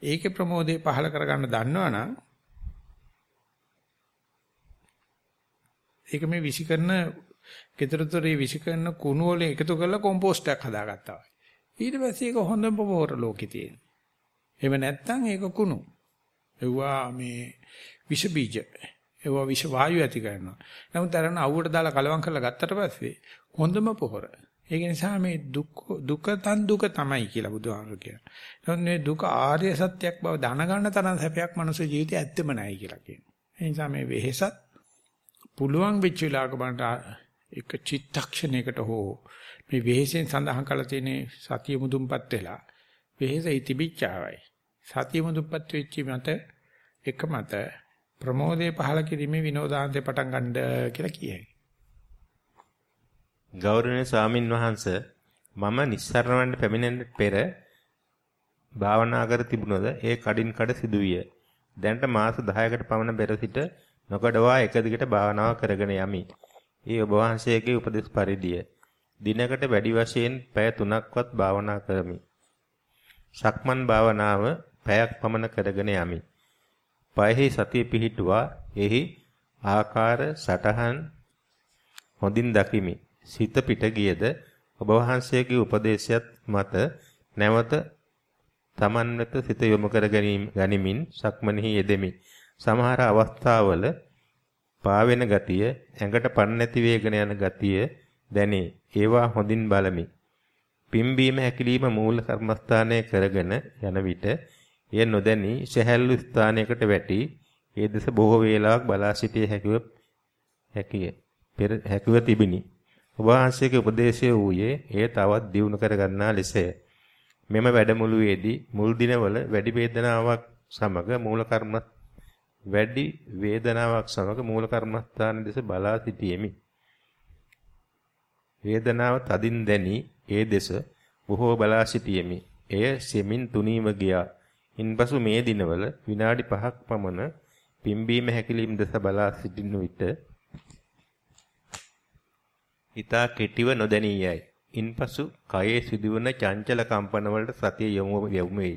ඒකේ ප්‍රමෝදේ පහල කරගන්න දන්නවනම් ඒක මේ විසිකරන keතරතරේ විසිකරන කුණු වල එකතු කරලා කොම්පෝස්ට් එකක් හදාගත්තා වගේ. ඊට පස්සේ ඒක හොඳම පොහොර ලෝකේ තියෙන. එහෙම නැත්නම් ඒක කුණු. එවුවා මේ විෂ බීජ. එවුවා විෂ වායු ඇති කරනවා. නමුත් අරන අවුවට දාලා කලවම් කරලා ගත්තට පස්සේ හොඳම පොහොර. ඒක නිසා මේ දුක් දුක තන් දුක තමයි කියලා බුදුහාමුදුරු කියනවා. නමුත් මේ දුක ආර්ය සත්‍යයක් බව දැනගන්න තරම් සැපයක් මනුස්ස ජීවිතේ ඇත්තම නැහැ කියලා කියනවා. ඒ නිසා මේ වෙහෙසත් පුළුවන් වෙච්ච වෙලාවක බලන්න එක චිත්තක්ෂණයකට හෝ මේ වෙහෙසෙන් සඳහන් කරලා තියෙන සතිය මුදුන්පත් වෙලා වෙහෙසයි තිබිච්චාවයි. සතිය මුදුන්පත් වෙච්ච මත එක මත ප්‍රමෝදයේ පහල කිරීමේ විනෝදාන්තේ පටන් ගන්න කියලා කියයි. ගෞරවනීය ස්වාමින් වහන්සේ මම නිස්සරණවන්න පැමිණෙන්න පෙර භාවනා කර තිබුණද ඒ කඩින් කඩ සිදුවිය. දැනට මාස 10කට පමණ පෙර සිට නොකඩවා එක දිගට භාවනාව කරගෙන යමි. ඒ ඔබ වහන්සේගේ උපදෙස් පරිදිය දිනකට වැඩි වශයෙන් පැය 3ක්වත් භාවනා කරමි. සක්මන් භාවනාව පැයක් පමණ කරගෙන යමි. පයෙහි සතිය පිහිටුවා එහි ආකාර සටහන් හොඳින් දකිමි. සිත පිට ගියද ඔබ වහන්සේගේ උපදේශයත් මත නැවත තමන් වෙත සිත යොමු කර ගැනීමෙන් සක්මනෙහි යෙදෙමි. සමහර අවස්ථාවල පාවෙන ගතිය, ඇඟට පණ නැති වේගන යන ගතිය දැනේ. ඒවා හොඳින් බලමි. පිම්බීම හැකිලිම මූල කර්මස්ථානයේ කරගෙන යන විට එය නොදැනී සහැල්ලු ස්ථානයකට වැටි ඒ දෙස බොහෝ වේලාවක් බලා සිටිය හැකිව හැකිය. පෙර හැකිව තිබිනි. ඔබ වහන්සේගේ උපදේශය වූයේ එය තවත් දියුණු කර ගන්නා ලෙසය. මෙම වැඩමුළුවේදී මුල් දිනවල වැඩි වේදනාවක් සමග මූල කර්ම වැඩි වේදනාවක් සමග මූල කර්මස්ථාන දෙස බලා සිටියෙමි. වේදනාව තදින් දැනි ඒ දෙස බොහෝ බලා සිටියෙමි. එය සෙමින් තුනීව ගියා. ඉන්පසු මේ දිනවල විනාඩි 5ක් පමණ පිම්බීම හැකිලිම් දෙස බලා සිටින විට ඊතා කෙටිව නොදැනී යයි. ඉන්පසු කයේ සිදුවන චංචල කම්පන වලට සතිය යොමු වෙයි.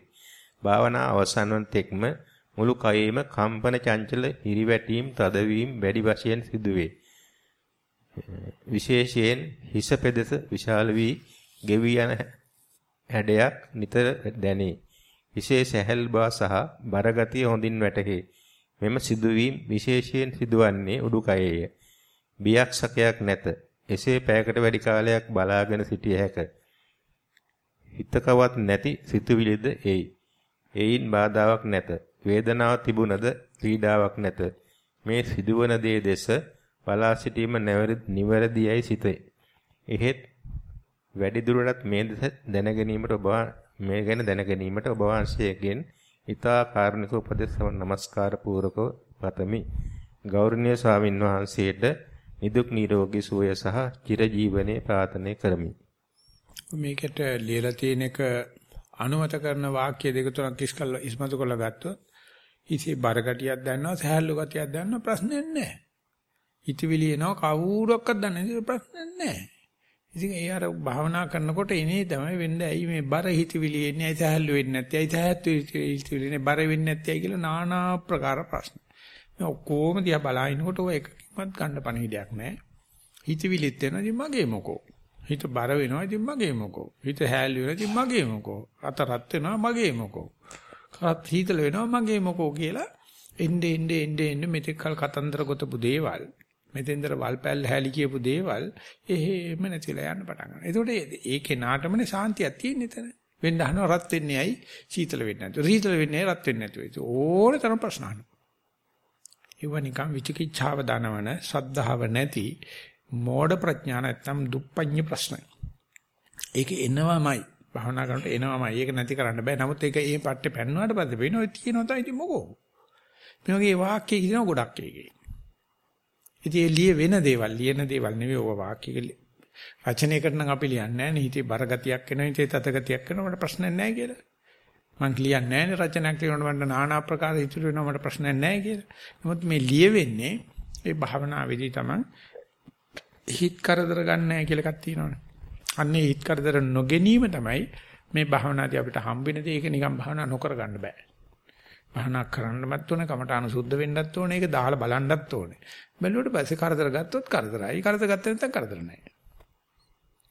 භාවනා අවසන් වන තෙක්ම මුළු කයෙම කම්පන චංචල හිරිවැටීම් තදවීම් වැඩි වශයෙන් සිදුවේ. විශේෂයෙන් හිස පෙදෙස විශාල වී ගෙවි යන හැඩයක් නිතර දැනේ. විශේෂ හැල් බව සහ බරගතිය හොඳින් වැටහේ. මෙම සිදුවීම් විශේෂයෙන් සිදුවන්නේ උඩුකයේය. බියක් සකයක් නැත. එසේ පැයකට වැඩි කාලයක් බලාගෙන සිටිය හැක. හිතකවත් නැති සිතුවිලිද එයි. එයින් බාධාවක් නැත. වේදනාවක් තිබුණද පීඩාවක් නැත. මේ සිදුවන දේ දෙස බලා සිටීම නිවැරදියයි සිතේ. එහෙත් වැඩි දුරටත් මේ දෙස දැනගැනීමට ඔබ මේ ගැන දැනගැනීමට ඔබ වහන්සේගෙන් ඊතා කාරුණික උපදෙස් නමස්කාර පූරකව පතමි. ගෞරවනීය ස්වාමින් වහන්සේට නිදුක් නිරෝගී සුවය සහ චිරජීවනයේ ප්‍රාර්ථනා කරමි. මේකට ලියලා තියෙන එක අනුමත කරන වාක්‍ය දෙක තුනක් ඉස්කල් ඉස්මතු කරලා ගත්තොත් ඉතින් බරගටියක් දැනනවා සහැල්ලු ගතියක් දැනනවා ප්‍රශ්නයක් නැහැ. හිතවිලි එනවා කවුරක්වත් දන්නේ නැහැ ප්‍රශ්නයක් නැහැ. ඉතින් ඒ අර භාවනා කරනකොට එනේ තමයි වෙන්නේ ඇයි මේ බර හිතවිලි එන්නේ ඇයි සහැල්ලු වෙන්නේ නැත්තේ ඇයි සහැත්තු හිතවිලි එන්නේ බර වෙන්නේ නැත්තේ කියලා নানা ප්‍රකාර ප්‍රශ්න. මේ ඔක්කොම දිහා බලනකොට ඔය එකකින්වත් ගන්න පණිවිඩයක් නැහැ. හිතවිලිත් එනවා ඉතින් මගේ මොකෝ. හිත බර වෙනවා ඉතින් මගේ මොකෝ. හිත හැල්ලු වෙනවා ඉතින් මගේ මොකෝ. අත රත් වෙනවා මගේ මොකෝ. කරත් හීතල වෙනවා මගේ මොකෝ කියලා එnde ende ende ende මෙතෙක් කල කතන්දර ගොතපු දේවල් මෙතෙන්දර වල්පැල් හැලි කියපු දේවල් එහෙම නැතිලා යන්න පටන් ගන්නවා. ඒකට ඒකේ නාටමනේ සාන්තියක් තියෙන එතන. වෙන්න අහනවා රත් වෙන්නේ ඇයි? සීතල වෙන්නේ නැතුව. සීතල වෙන්නේ ඇයි? රත් වෙන්නේ නැතුව. ඕන තරම් ප්‍රශ්න අහනවා. ඒව නිකන් විචිකිච්ඡාව දනවන, ශ්‍රද්ධාව නැති, මෝඩ ප්‍රඥා නැත්තම් දුප්පඤ්ඤ ප්‍රශ්න. ඒක එනවමයි. භවනා කරනකොට එනවමයි. ඒක නැති කරන්න බෑ. නමුත් ඒක ඒ පට්ටේ පැන්නුවාට පස්සේ වෙනවා තියෙනවා තමයි ඉතින් මොකෝ. මේ වගේ වාක්‍ය කියනවා ගොඩක් ඒකේ. ඉතින් ඒ ලිය වෙන දේවල් ලියන දේවල් නෙවෙයි ඔය වාක්‍ය රචනය කරන අපි ලියන්නේ නැහැ නේ හිතේ බරගතියක් එනවා හිතේ තතගතියක් එනවා මට ප්‍රශ්නයක් නැහැ කියලා. මං ලියන්නේ නැහැ නේ රචනයක් ලියනකොට මට নানা ආකාර ඉතුරු වෙනවා මට ප්‍රශ්නයක් නැහැ කියලා. නමුත් මේ ලියවෙන්නේ ඒ භාවනාවේදී තමයි හිත කරදර ගන්න නැහැ කියලා එකක් තියෙනවනේ. අන්නේ හිත කරදර නොගැනීම තමයි මේ භාවනාදී අපිට හම්බෙන දේ ඒක නිකන් භාවනා නොකර ගන්න බෑ. භාවනා කරන්නවත් ඕනේ, කමඨාන සුද්ධ වෙන්නත් ඕනේ, ඒක දාලා බලන්නත් ඕනේ. බැලුවට පස්සේ කරදර ගත්තොත් කරදරයි. කරදර ගත්තේ නැත්නම් කරදර නැහැ.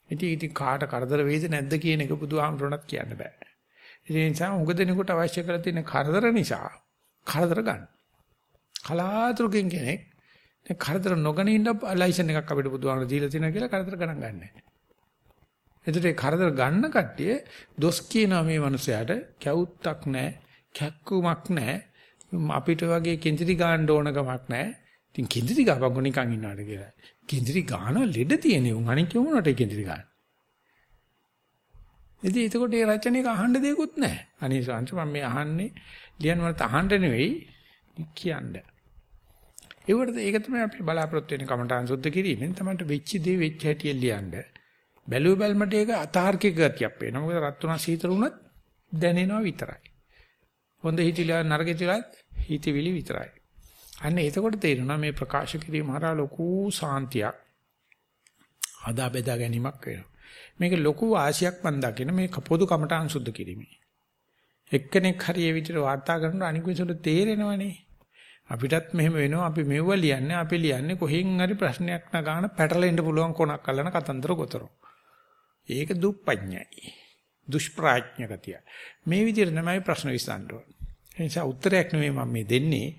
ඉතින් ඉතින් කාට කරදර වේද නැද්ද කියන එක බුදුහාමුදුරණත් කියන්න බෑ. ඒ නිසා උග දෙනෙකුට අවශ්‍ය කරලා තියෙන කරදර නිසා කරදර ගන්න. කලාතුරකින් කෙනෙක් දැන් කරදර නොගන ඉන්න ලයිසන් එකක් අපිට බුදුහාමුදුර දීලා තියෙනවා කියලා කරදර ගණන් ගන්නෑ. එතකොට ඒ කරදර ගන්න කට්ටිය දොස් කියනවා මේ මනුස්සයාට කැවුත්තක් නැහැ, කැක්කුමක් නැහැ. අපිට වගේ කෙන්දිරි ගන්න ඕන ගමක් නැහැ. ඉතින් කෙන්දිරි ගාපන් නිකන් ඉන්නවට කියලා. කෙන්දිරි ගාන ලෙඩ තියෙනේ උන් අනික මොනට කෙන්දිරි ගාන. ඉතින් එතකොට ඒ රචනයක අහන්න දෙයක්වත් නැහැ. අනේ සංස මම මේ අහන්නේ ලියන්න වලට අහන්න නෙවෙයි කියන්නේ. ඒකට ඒක තමයි අපි බලාපොරොත්තු වෙන කමඨාන් සුද්ධ කිරීමෙන් තමයි වෙච්ච දේ වෙච්ච හැටි ලියන්න. බැලුව බැලමට ඒක අතාර්කික ගතියක් වෙනවා. මොකද රත් උනා සීතල උනත් දැනෙනවා විතරයි. හොඳ හිතිලා නරක හිතිලා හිතවිලි විතරයි. අන්න එතකොට තේරෙනවා මේ ප්‍රකාශ කිරීම හරහා ලොකු සාන්තියක් හදා බෙදා ගැනීමක් වෙනවා. මේක ලොකු වාසියක් මන් දකින මේ පොදු කමටහන් සුද්ධ කිරීමයි. එක්කෙනෙක් හරිය විදිහට වාර්තා කරනකොට අනික විසුළු තේරෙනවනේ. අපිටත් මෙහෙම වෙනවා අපි මෙව්ව ලියන්නේ අපි ලියන්නේ කොහෙන් හරි ප්‍රශ්නයක් නගාන පැටලෙන්න පුළුවන් කොනක් අල්ලන කතන්දර ගොතරෝ. ඒක දුප්පඤ්ඤයි. දුෂ්ප්‍රඥ ගතිය. මේ විදිහට තමයි ප්‍රශ්න විසඳන්න ඕනේ. ඒ නිසා උත්තරයක් නෙමෙයි මම මේ දෙන්නේ.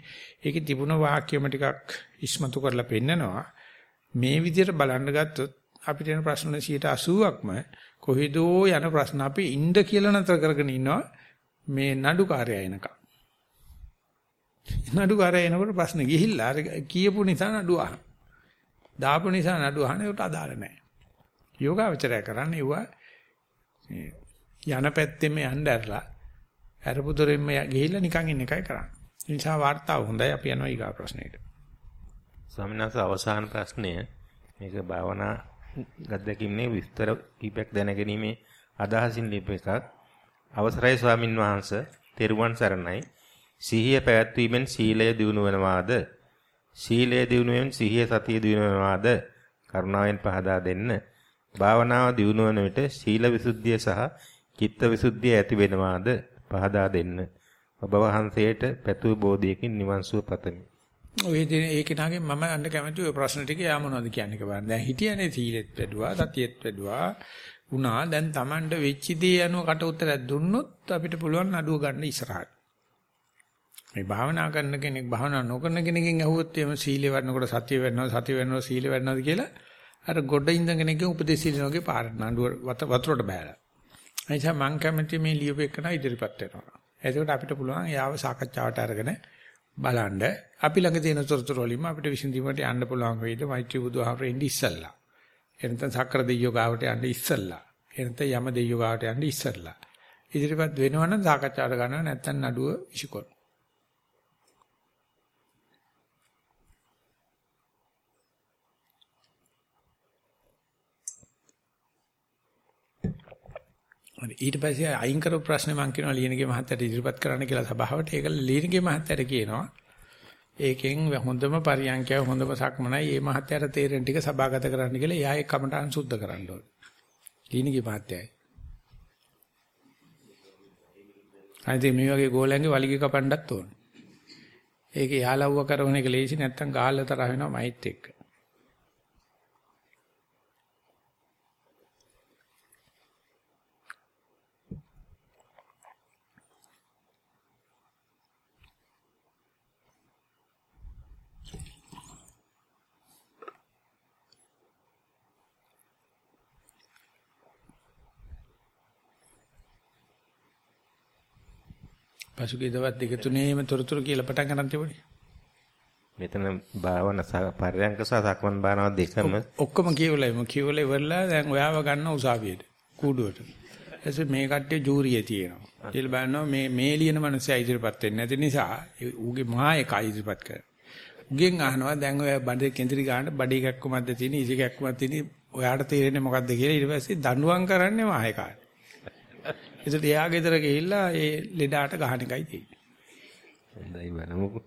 ඒකේ තිබුණ වාක්‍යම ටිකක් ඉස්මතු කරලා පෙන්නනවා. මේ විදිහට බලන්න ගත්තොත් අපිට එන ප්‍රශ්න 80%ක්ම කොහෙදෝ යන ප්‍රශ්න අපි ඉන්න කියලා නතර කරගෙන ඉන්නවා මේ නඩුකාරය එනකම්. නඩුකාරය එනකොට ප්‍රශ්න ගිහිල්ලා අර කියපු නිසා නඩුව අහන. දාපු නිසා නඩුව අහන ඒකට අදාළ නැහැ. යෝගාවචරය කරන්නේ ඒවා යන පැත්තෙම යන්න ඇරලා අරපුදරෙම ගිහිල්ලා නිකන් ඉන්න එකයි කරන්නේ. ඒ නිසා වார்த்தාව හොඳයි. අපි යනවා ඊගා ප්‍රශ්නෙට. ස්වාමීන් වහන්සේ අවසාන ප්‍රශ්නය මේක භාවනා ගද්දකින්නේ විස්තර කීපයක් දැනගැනීමේ අදහසින් ලියපු එකක්. අවසරයි ස්වාමින් වහන්සේ, තෙරුවන් සරණයි. සිහිය පැවැත්වීමෙන් සීලය දිනු වෙනවාද? සීලය දිනුවෙන් සිහිය සතිය දිනුවනවාද කරුණාවෙන් පහදා දෙන්න භාවනාව දිනුවන විට සීල විසුද්ධිය සහ චිත්ත විසුද්ධිය ඇති වෙනවාද පහදා දෙන්න. ඔබ වහන්සේට පැතුම් බෝධියකින් නිවන් සුව පතමි. ඔය දින ඒ කෙනාගෙන් මම අන්න කැමති ඔය ප්‍රශ්න ටික යා මොනවද කියන්නේ කියලා. දැන් හිටියනේ සීලෙත් වැඩුවා, සතියෙත් වැඩුවා. උනා දැන් Tamanට වෙච්ච දේ අනුව කට උත්තරයක් දුන්නොත් අපිට පුළුවන් නඩුව ගන්න ඉස්සරහට. මේ භාවනා කරන කෙනෙක් භාවනා නොකරන කෙනකින් අහුවොත් එම සීලෙ වඩනකොට සතිය වෙනවා, සතිය වෙනවා, සීලෙ වෙනවාද කියලා අර ගොඩ ඉඳන් කෙනෙක්ගේ උපදේශ සිලිනෝගේ පාරට නඩුව වතුරට බෑලා. එනිසා මම කැමති මේ ලියුප එකන ඉදිරිපත් වෙනවා. එතකොට අපිට පුළුවන් යාව සාකච්ඡාවට අරගෙන බලන්න අපි ළඟ තියෙන තොරතුරු වලින්ම අපිට විසඳීමට යන්න පුළුවන් වෙයිද මෛත්‍රී බුදුහාමරේ ඉඳි ඉස්සල්ලා. එනතන සක්‍ර දෙයියෝ ගාවට යන්න ඉස්සල්ලා. එනතන යම දෙයියෝ ගාවට යන්න ඉස්සල්ලා. ඉදිරිපත් වෙනවනම් සාකච්ඡාවට ගන්නවා නැත්නම් නඩුව විසිකොන. හරි ඊට පස්සේ අයින් කරපු ප්‍රශ්නේ මම කියනවා ලියනගේ මහත්තයට ඉදිරිපත් කරන්න කියලා සභාවට ඒක ලියනගේ මහත්තයට කියනවා ඒකෙන් හොඳම පරියන්කය හොඳම සක්මනයි මේ මහත්තයාට තේරෙන ටික සභාගත කරන්න කියලා එයා ඒ කමටහන් සුද්ධ කරන්න ඕනේ. ලියනගේ මහත්තයයි. අනිත් මේ වගේ ගෝලයන්ගේ වලිගය කපන්නත් ඕනේ. ඒක යාලව්ව කරන එක ලේසි නැත්තම් ගහලා තරහ වෙනවා මයිත් එක්ක. පසුගිය දවස් දෙක තුනේම තොරතුරු කියලා පටන් ගන්න තිබුණේ. මෙතන භාවන පරයන්ක සහ සක්මන් භාවනාව දෙකම ඔක්කොම කියවලා මම කියවලා ඉවරලා දැන් ඔයාව ගන්න උසාවියට කූඩුවට. එතකොට මේ කට්ටිය ජූරියේ තියෙනවා. ඊළ බලනවා මේ මේ ලියන මනුස්සයා ඉදිරිපත් වෙන්නේ නැති නිසා ඌගේ මහා එක ඉදිරිපත් කරනවා. උගෙන් අහනවා දැන් ඔය බඩේ කේන්ද්‍රි ගන්න බඩේ කැක්කමක්ද තියෙන ඉසි කැක්කමක් තියෙන ඔයාට තේරෙන්නේ මොකද්ද කියලා ඊට පස්සේ දඬුවම් කරන්නේ මහා එකාට. ඒසට එයා ගෙදර ගිහිල්ලා ඒ ලෙඩාට ගහන එකයි තියෙන්නේ. හොඳයි බලමුකෝ.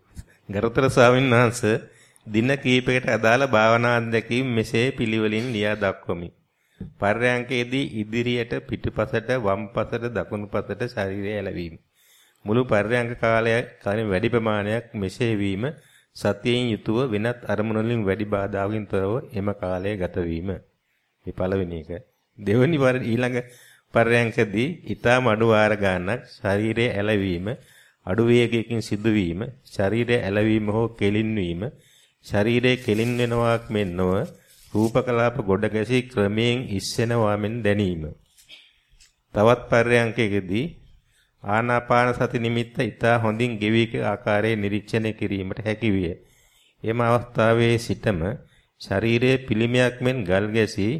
ගරුතර ස්වාමීන් වහන්සේ දින කීපයකට අදාළ භාවනා අධ්‍යක්ීම් මෙසේ පිළිවෙලින් ලියා දක්වමි. පර්යංකයේදී ඉදිරියට පිටුපසට වම් පසට දකුණු පසට ශරීරය ඇලවීම. මුළු පර්යංක කාලය කාලෙන් වැඩි ප්‍රමාණයක් මෙසේ වීම සතියෙන් යුතුව වෙනත් අරමුණු වලින් වැඩි බාධාකින් තොරව එම කාලය ගත වීම. මේ පළවෙනි එක. දෙවෙනි ඊළඟ පර්යංකදී ඊතා මඩු වාර ගන්නක් ශරීරයේ ඇලවීම අඩු වේගයකින් සිදුවීම ශරීරයේ ඇලවීම හෝ කෙලින් වීම ශරීරයේ කෙලින් වෙනවාක් මෙන් නොව රූප කලාප ගොඩ ගැසී ක්‍රමයෙන් ඉස්සෙනවා මෙන් දැනීම තවත් පර්යංකයකදී ආනාපාන සති නිමිත්ත ඊතා හොඳින් ගෙවි ආකාරයේ නිරීක්ෂණය කිරීමට හැකි විය. එම අවස්ථාවේ සිටම ශරීරයේ පිළිමයක් මෙන් ගල් ගැසී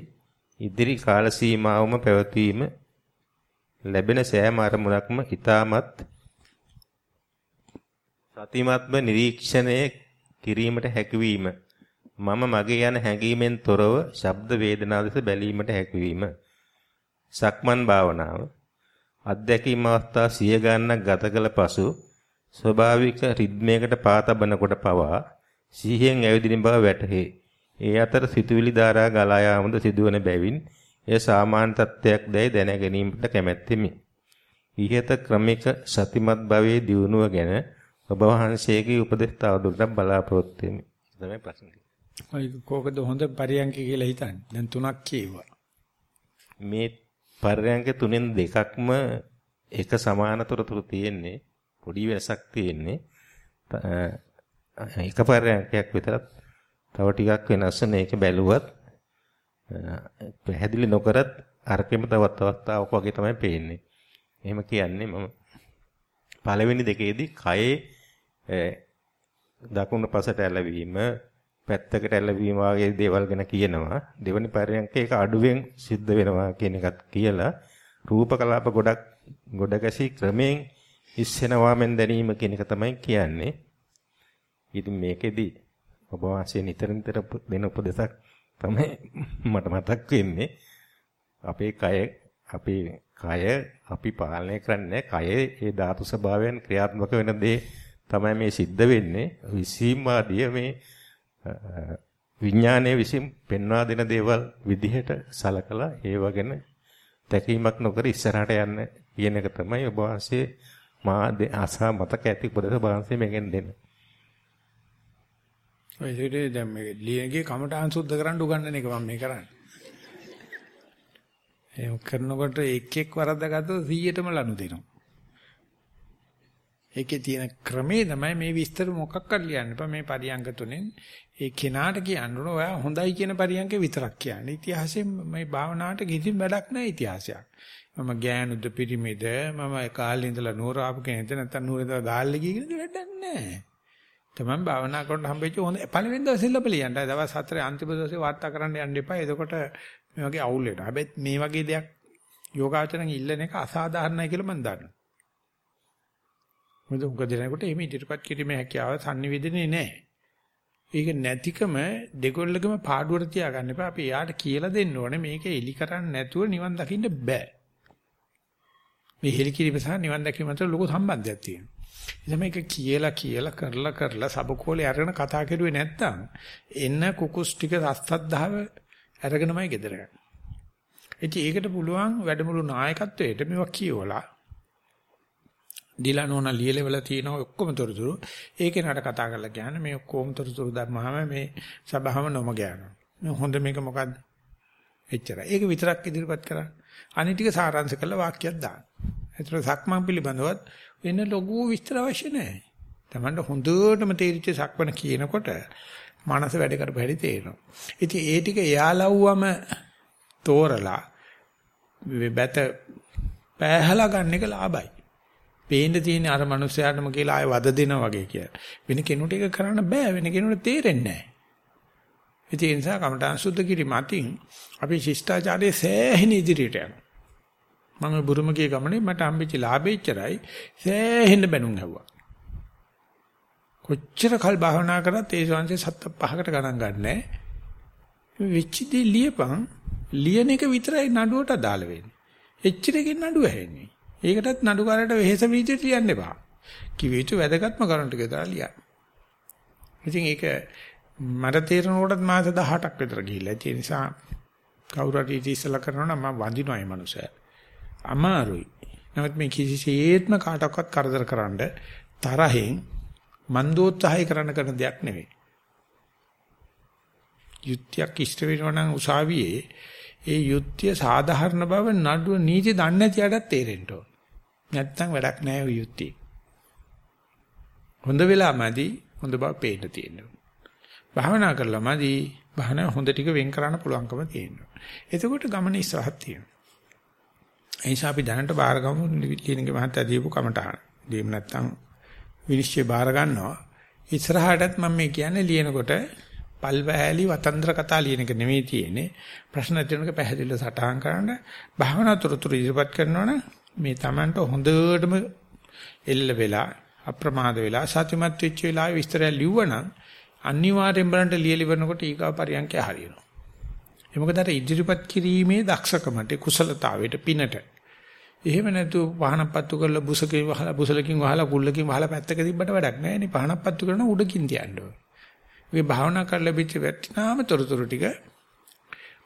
ඉදිරි කාල සීමාවම පැවතීම ලැබෙන සෑම අරමුණක්ම ඊටමත් සතිමත්ම නිරීක්ෂණය කිරීමට හැකියවීම මම මගේ යන හැඟීමෙන් තොරව ශබ්ද වේදනා දෙස බැලීමට හැකියවීම සක්මන් භාවනාව. අධ්‍යක්ීම් අවස්ථා සිය ගණනක් ගත කළ පසු ස්වභාවික රිද්මයකට පාතබනකොට පවා සිහියෙන් ඇවිදින බව වැටහේ. ඒ අතර සිතුවිලි ධාරා ගලා යාමද සිදුවන බැවින් එය සාමාන්‍ය තත්ත්වයක් දැයි දැන ගැනීමට කැමැත්තෙමි. ඊහත ක්‍රමික සතිමත් භවයේ දියුණුව ගැන ඔබ වහන්සේගේ උපදෙස් තවදුරටත් බලාපොරොත්තු වෙමි. තමයි ප්‍රශ්නේ. ඔය කෝකද හොඳ පරියන්ක කියලා හිතන්නේ. දැන් තුනක් කියුවා. මේ පරියන්ක තුනෙන් දෙකක්ම එක සමානතරතුරු තියෙන්නේ. පොඩි වෙනසක් තියෙන්නේ. එක පරියන්කයක් විතරත් තව ටිකක් වෙනස් වෙන එක බැලුවත් පැහැදිලි නොකරත් අරකෙම තවත් අවස්ථාවක් වගේ තමයි පේන්නේ. එහෙම කියන්නේ මම පළවෙනි දෙකේදී කයේ දකුණු පසට ඇලවීම පැත්තකට ඇලවීම වගේ දේවල් ගැන කියනවා. දෙවනි පරියන්කේ ඒක අඩුවෙන් සිද්ධ වෙනවා කියන එකත් කියලා රූප කලාප ගොඩක් ගොඩ ගැසී ක්‍රමයෙන් ඉස්සෙනවා මෙන් දැනීම කියන එක තමයි කියන්නේ. ඉතින් මේකෙදී ඔබ වහන්සේ නිතර නිතර දෙන උපදේශක් තමයි මට මතක් වෙන්නේ. අපේ කය අපේ කය අපි පාලනය කරන්නේ කයේ ඒ ධාතු ස්වභාවයන් ක්‍රියාත්මක වෙන දේ තමයි මේ සිද්ධ වෙන්නේ. විසීමාදිය මේ විඥානයේ විසින් පෙන්වා දෙන දේවල් විදිහට සලකලා ඒව ගැන තැකීමක් නොකර ඉස්සරහට යන්න කියන එක තමයි ඔබ වහන්සේ මා ආසා මතක ඇති උපදේශ වහන්සේ මේකෙන් දෙන්නේ. ඔය ඉතින් දැන් මේ ලියනගේ කමටහන් සුද්ධ කරන්න උගන්නන එක මම මේ කරන්නේ. ඒ කරනකොට එක් එක් වරද්දාගත්තොත් 100ටම ලනු දෙනවා. ඒකේ තියෙන ක්‍රමේ තමයි මේ විස්තර මොකක්වත් ලියන්න එපා මේ පරියංග තුනෙන් ඒ කෙනාට කියන්න ඕන ඔයා හොඳයි කියන පරියංගේ විතරක් කියන්නේ. ඉතිහාසයෙන් මේ භාවනාවට කිසිම වැඩක් නැහැ ඉතිහාසයක්. මම ගෑනුද පිරිමිද මම කාලේ ඉඳලා නూరు ආපු කෙනෙක්ද නැත්නම් නూరు ඉඳලා ගාල්ලේ ගිය කෙනෙක්ද වැඩක් නැහැ. තමන් භාවනා කරනකොට හම්බෙච්ච හොඳ පළවෙනි දවසේ ලැබල යන්න. දවස් 4 අන්තිම දවසේ වාර්තා කරන්න යන්න එපා. එතකොට මේ වගේ අවුල් වෙනවා. හැබැයි මේ වගේ දෙයක් යෝගාචරණ ඉල්ලන එක අසාධාරණයි කියලා මම දන්නවා. මොකද උග දෙනකොට එහෙම ඉදිරිපත් කිරීමේ හැකියාව sannivedanaye නැහැ. ඒක නැතිකම දෙකොල්ලගම පාඩුවට තියාගන්න එපා. අපි යාට කියලා දෙන්න ඕනේ මේක එලි කරන්නේ නැතුව නිවන් දකින්න බෑ. මේ හෙලිකිරීම සහ නිවන් දැකීම අතර ලොකු සම්බන්ධයක් තියෙනවා. ඉතින් මේක කියලා කියලා කරලා කරලා සබකෝලේ අරගෙන කතා කරුවේ නැත්තම් එන්න කුකුස් ටික රස්සද්දාව අරගෙනමයි ගෙදර යන්නේ. ඉතින් ඒකට පුළුවන් වැඩමුළු නායකත්වයට මේවා කියවලා ඩිලානෝනා ලියලෙවල තියෙන ඔක්කොම තොරතුරු ඒකේ නඩ කතා කරලා කියන්නේ මේ ඔක්කොම තොරතුරු දැම්මහම මේ සභාවම නොම ගෑනවා. මේ හොඳ මේක මොකද්ද? එච්චරයි. ඒක විතරක් ඉදිරිපත් කරා. අනිත් ටික සාරාංශ කරලා වාක්‍යයක් දාන්න. ඒතර සක්මන් පිළිබඳවත් වෙන ලොකු විස්තර අවශ්‍ය නැහැ. Tamanට හොඳටම තේරිච්ච සක්මන කියනකොට මනස වැඩ කරපු හැටි තේරෙනවා. ඉතින් ඒ ටික එයාලව්වම තෝරලා බැත පෑහලා ගන්න එක ලාභයි. පේන්න තියෙන අර මනුස්සයාටම කියලා ආය වද දෙනා වගේ කියලා. වෙන කෙනෙකුට ඒක කරන්න බෑ. වෙන කෙනෙකුට තේරෙන්නේ නැහැ. ඒ නිසා කමඨාන් සුද්ධ කිරීම අතින් අපි ශිෂ්ටාචාරයේ සෑහෙන ඉදිරියට යනවා. මම බුරුමගේ ගමනේ මට හම්බෙච්ච ලාභෙච්චරයි සෑහෙන බැනුම් ඇහුවා. කොච්චර කල් භාවනා කරත් ඒ ශාන්සේ සත්ත පහකට ගණන් ගන්නෑ. වෙච්ච දේ ලියපන් ලියන එක විතරයි නඩුවට අදාළ වෙන්නේ. එච්චරකින් නඩුව ඇහෙන්නේ. ඒකටත් නඩුකාරට වෙහෙස විදිහට ලියන්න එපා. කිව්ව යුතු වැදගත්ම කරුණු ටික දාලා ලියන්න. ඉතින් ඒක මට තේරෙනකොටත් මාස 18ක් විතර ගිහිල්ලා. ඒ නිසා කවුරු හරි ඉතිසලා කරනවා නම් මම වඳිනවා මේ මනුස්සයා. අමාරුයි. නමුත් මේ කිසිසේත්ම කාටවත් කරදර කරන්න තරහෙන් මන්දෝත්සහය කරන්න කරන දෙයක් නෙවෙයි. යුක්තියක් ඉෂ්ට වෙනවා නම් උසාවියේ ඒ යුක්තිය සාධාරණ බව නඩුව නීති දන්නේ නැතියටත් තේරෙන්න ඕන. නැත්තම් වැඩක් නැහැ ඔය යුක්තිය. හොඳ වෙලාමදි හොඳ බව පේන්න තියෙනවා. භාවනා කරලා මදි භාවනා හොඳ ටික වෙන් කරන්න පුළුවන්කම තියෙනවා. එතකොට ගමන ඉස්සරහට තියෙනවා. ඒ නිසා අපි දැනට බාර ගමු ලියනගේ මහත්තයා දීපු කමටහන. දීම නැත්තම් විනිශ්චය බාර ගන්නවා. ඉස්සරහටත් මම මේ කියන්නේ ලියනකොට පල්වැලි වතන්ත්‍ර කතා ලියන එක නෙමෙයි තියෙන්නේ. ප්‍රශ්න ඇතිවෙනක පැහැදිලිව සටහන් කරන්න භාවනා තුරතුරු ඉදිරිපත් කරනවනම් මේ Tamanට හොඳටම එල්ල වෙලා අප්‍රමාද වෙලා සත්‍යමත් වෙච්ච වෙලාවේ විස්තරය ලිව්වනම් අනිවාර්යෙන් බලන්න ලියලිවනකොට ඊගා පරියන්කය හරියනවා. ඒ මොකද අර ඉදිරිපත් කිරීමේ දක්ෂකමට කුසලතාවයට පිනට. එහෙම නැතු පහනක් පත්තු කරලා බුසකින් වහලා බුසලකින් වහලා කුල්ලකින් වහලා පැත්තක තිබ්බට වැඩක් නැහැ නේ. පහනක් පත්තු කරන උඩකින් තියන්න ඕනේ. මේ භාවනා කරලා පිට වැටෙනාම තොරතුරු ටික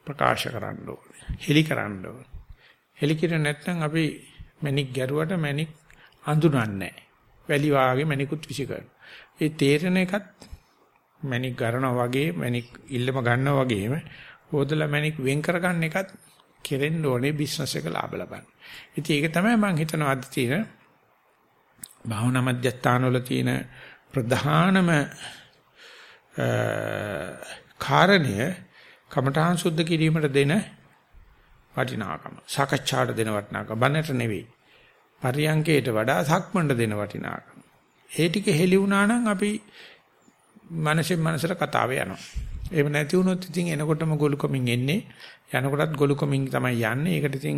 ප්‍රකාශ කරන්න ඕනේ. හෙලි කරන්න ඕනේ. හෙලි කිර නැත්නම් අපි මැණික් ගැරුවට මැණික් අඳුනන්නේ නැහැ. වැලි වාගේ මැණිකුත් විසි කරනවා. ඒ තේරෙන එකත් මැණික් ගන්නවා වගේ මැණික් ඉල්ලම ගන්නවා වගේම හොදලා මැණික් වෙන් කරගන්න එකත් කෙරෙන්න ඕනේ බිස්නස් එක ලාභ ලබන්න. ඉතින් ඒක තමයි මම හිතනවා අද තියෙන භාවනා මධ්‍යස්ථාන වල තියෙන ප්‍රධානම කාරණය කමඨාන් සුද්ධ කිරීමට දෙන වටිනාකම. සාකච්ඡාට දෙන වටිනාකම. බන්නට නෙවෙයි. පරියංකේට වඩා සක්මණට දෙන වටිනාකම. ඒ ටික හෙලි වුණා නම් අපි මනසෙන් මනසට කතාව යනවා. එහෙම නැති වුණොත් ඉතින් එනකොටම ගොළුකමින් එන්නේ. යනකොටත් ගොළුකමින් තමයි යන්නේ. ඒකට ඉතින්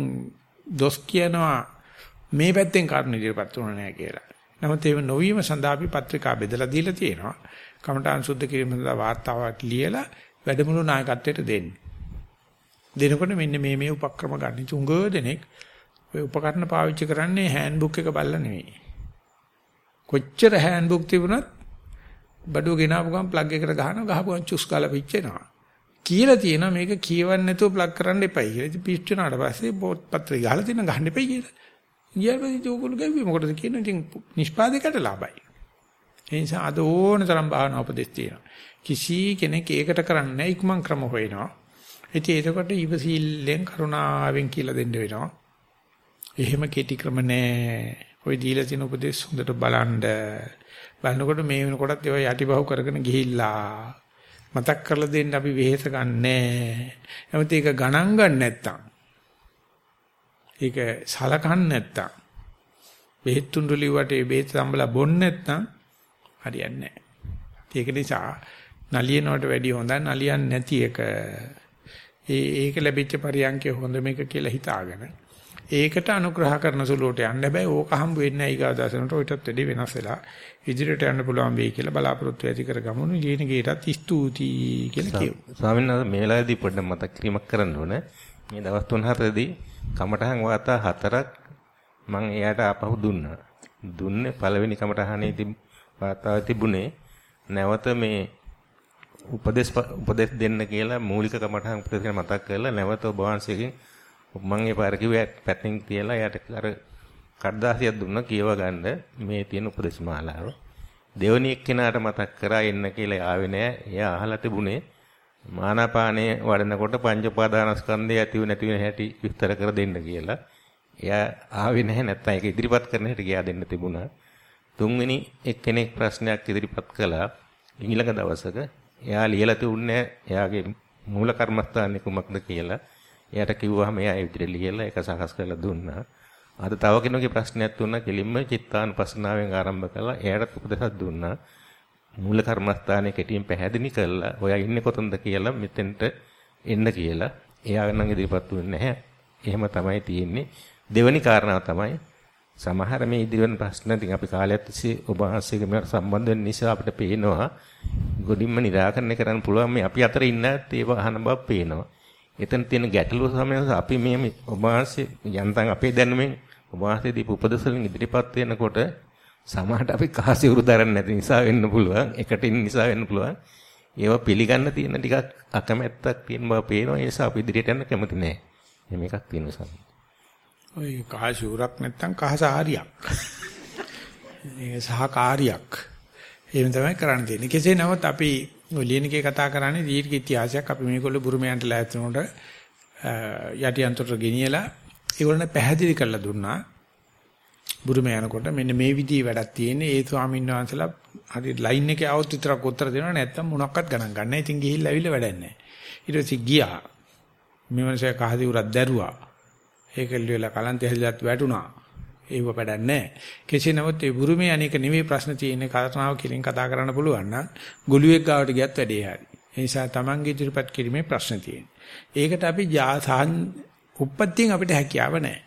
දොස් කියනවා මේ පැත්තෙන් කරුණ ඉදිරියපත් වුණා නෑ කියලා. නමුත් ඒ නොවීම සඳහා අපි පත්‍රිකා බෙදලා දීලා තියෙනවා. කමඨාන් සුද්ධ කිරීම සඳහා වාර්තාවක් ලියලා වැඩමුළු නායකත්වයට දෙන්න. දෙනකොට මෙන්න මේ මේ උපක්‍රම ගන්න. චුංග දෙනෙක් ඔය උපකරණ පාවිච්චි කරන්නේ හෑන්ඩ්බුක් එක බලලා නෙවෙයි. කොච්චර හෑන්ඩ්බුක් තිබුණත් බඩුව ගෙනාවු ගමන් ප්ලග් එකට ගහනවා ගහපුවම චුස් කාලා පිච්චෙනවා. කියලා තියෙනවා මේක කියවන්න නැතුව ප්ලග් කරන්න එපයි කියලා. ඉතින් පිච්චුනාට පස්සේ පොත් පත්‍රය ගහලා තියෙන ගහන්න එපයි කියලා. ඊයල්පස්සේ ඕගොල්ලෝ ගැව්වේ මොකටද කියන ඉතින් නිෂ්පාදකයට ලාභයි. ඒ නිසා අද ඕන තරම් භාවනා උපදෙස් තියෙනවා. කිසි කෙනෙක් ඒකට කරන්නේ නැහැ ඉක්මන් ක්‍රම හොයනවා. ඉතින් ඒකට ඉවසීල්ලෙන් කරුණාවෙන් කියලා දෙන්න වෙනවා. එහෙම කෙටි ක්‍රම නැහැ. ওই දීලා තියෙන උපදෙස් හොඳට බලන්න. බලනකොට මේ වෙනකොටත් ඒවා යටිබහුව කරගෙන ගිහිල්ලා මතක් කරලා දෙන්න අපි වෙහෙස ගන්නෑ. නමුත් ඒක ගණන් ගන්න නැත්තම් ඒක සලකන්නේ නැත්තම් බෙහෙත් තුඬු ලිව්වට ඒ බෙහෙත් සම්බලා බොන්නේ නැත්තම් හරියන්නේ නැහැ. ඒක නිසා නලියනවට වැඩිය හොඳයි නලියන්නේ නැති එක. ඒ ඒක ලැබිච්ච පරියන්කේ හොඳ මේක කියලා හිතාගෙන ඒකට අනුග්‍රහ කරන සුළුවට යන්න හැබැයි ඕක හම්බ වෙන්නේ නැහැ ඊගා දසනට ඔයිටත් වැඩි වෙනස් වෙලා ඉදිරියට යන්න පුළුවන් වෙයි කියලා බලාපොරොත්තු ඇති කරගමුණු ලියන ගේටත් ස්තුතියි කියලා කියමු. ස්වාමීන් වහන්සේ මේ වෙලාවේදී පොඩ්ඩක් මතක් කිරීමක් කරන්න ඕන. මේ දවස් තුන හතරදී කමටහන් වාර්තා හතරක් මම එයාට ආපහු දුන්නා. දුන්නේ පළවෙනි කමටහනේදී වාතාව තිබුණේ නැවත මේ උපදේශ උපදේශ දෙන්න කියලා මූලික කමටහන් උපදේශ මතක් කරලා නැවත ඔබ වහන්සේගෙන් මම ඒ පාර කිව්වේ පැටින් තියලා එයාට අර කඩදාසියක් දුන්නා කියව ගන්න මේ තියෙන උපදේශ මාලාව. දෙවනි එක්කෙනාට මතක් කරා එන්න කියලා ආවේ නෑ. එයා අහලා තිබුණේ මානාපානයේ වඩනකොට පංච උපාදානස්කන්ධය ඇතිව නැතිව හැටි විස්තර කර දෙන්න කියලා. එයා ආවේ නැහැ නැත්තම් ඒක ඉදිරිපත් කරන්න හැටි ගියා දෙන්න තිබුණා. තුන්වෙනි එක්කෙනෙක් ප්‍රශ්නයක් ඉදිරිපත් කළා. ඊළඟ දවසක එයා ලියලා තිබුණේ එයාගේ මූල කර්මස්ථානේ කුමක්ද කියලා. එයාට කිව්වහම එයා ඒ විදිහට ලියලා ඒක සකස් කරලා දුන්නා. අද තව කෙනෙකුගේ ප්‍රශ්නයක් තුනක් කෙලින්ම චිත්තානුපස්සනාවෙන් ආරම්භ කළා. එයාට උපදෙසක් දුන්නා. මූල කර්මස්ථානයේ කෙටියෙන් පැහැදිලි කළා. ඔයා ඉන්නේ කොතනද කියලා මෙතෙන්ට එන්න කියලා. එයා නම් ඉදිරිපත් වෙන්නේ නැහැ. එහෙම තමයි තියෙන්නේ. දෙවැනි කාරණාව තමයි සමහර මේ ඉදිරියෙන් ප්‍රශ්න ඉතින් අපි කාලයක් තිස්සේ ඔබ වහන්සේගේ මේවට සම්බන්ධ වෙන නිසා අපිට පේනවා ගොඩින්ම निराකරණය කරන්න පුළුවන් මේ අපි අතර ඉන්න ඒව අහන බව පේනවා. එතන තියෙන ගැටලුව තමයි අපි මේ ඔබ වහන්සේ යන්තම් අපේ දැනුමෙන් ඔබ වහන්සේ දීපු උපදෙස් වලින් ඉදිරිපත් වෙනකොට සමහරට අපි කහසිවුරු දරන්නේ නැති නිසා වෙන්න පුළුවන්. එකට ඉන්න නිසා වෙන්න පුළුවන්. ඒවා පිළිගන්න තියෙන ටිකක් අකමැත්තක් තියෙන බව පේනවා. ඒ නිසා අපි ඉදිරියට යන්න කැමති නෑ. එහෙම එකක් තියෙනවා සමහර. ඔය කහසිවුරක් නැත්තම් කහසාරියක්. ඒක සහකාරියක්. එහෙම තමයි කරන්න තියෙන්නේ. කෙසේ නමුත් අපි ඔය ලියනකේ කතා කරන්නේ දීර්ඝ ඉතිහාසයක්. අපි මේගොල්ලෝ බුරුමයන්ට ලෑස්තිනොට යටි අන්තරට ගෙනියලා ඒගොල්ලන් පැහැදිලි කරලා දුන්නා. බුරුම යනකොට මෙන්න මේ විදිහේ වැඩක් තියෙන්නේ. ඒ ස්වාමීන් වහන්සේලා හරි ලයින් එකේ આવොත් විතරක් උත්තර දෙනවා නැත්තම් මොනක්වත් ගණන් ගන්න නැහැ. ඉතින් ගිහිල්ලා ඇවිල්ලා වැඩක් නැහැ. ඊට පස්සේ ගියා. මේ මිනිසා කහදී උරක් දැරුවා. ඒකල් වෙලා කලන්තය හැදිලාත් වැටුණා. ඒව වැඩක් නැහැ. කෙසේ නමුත් ඒ බුරුමේ අනේක නෙවෙයි ප්‍රශ්න තියෙන්නේ කතාව කිලින් කතා කරන්න පුළුවන් නම් ගොළුෙක් ගාවට ගියත් වැඩේ හරි. ඒ නිසා Tamange ඉදිරිපත් කිරීමේ ප්‍රශ්න තියෙන්නේ. ඒකට අපි උප්පත්තියෙන් අපිට හැකියාව නැහැ.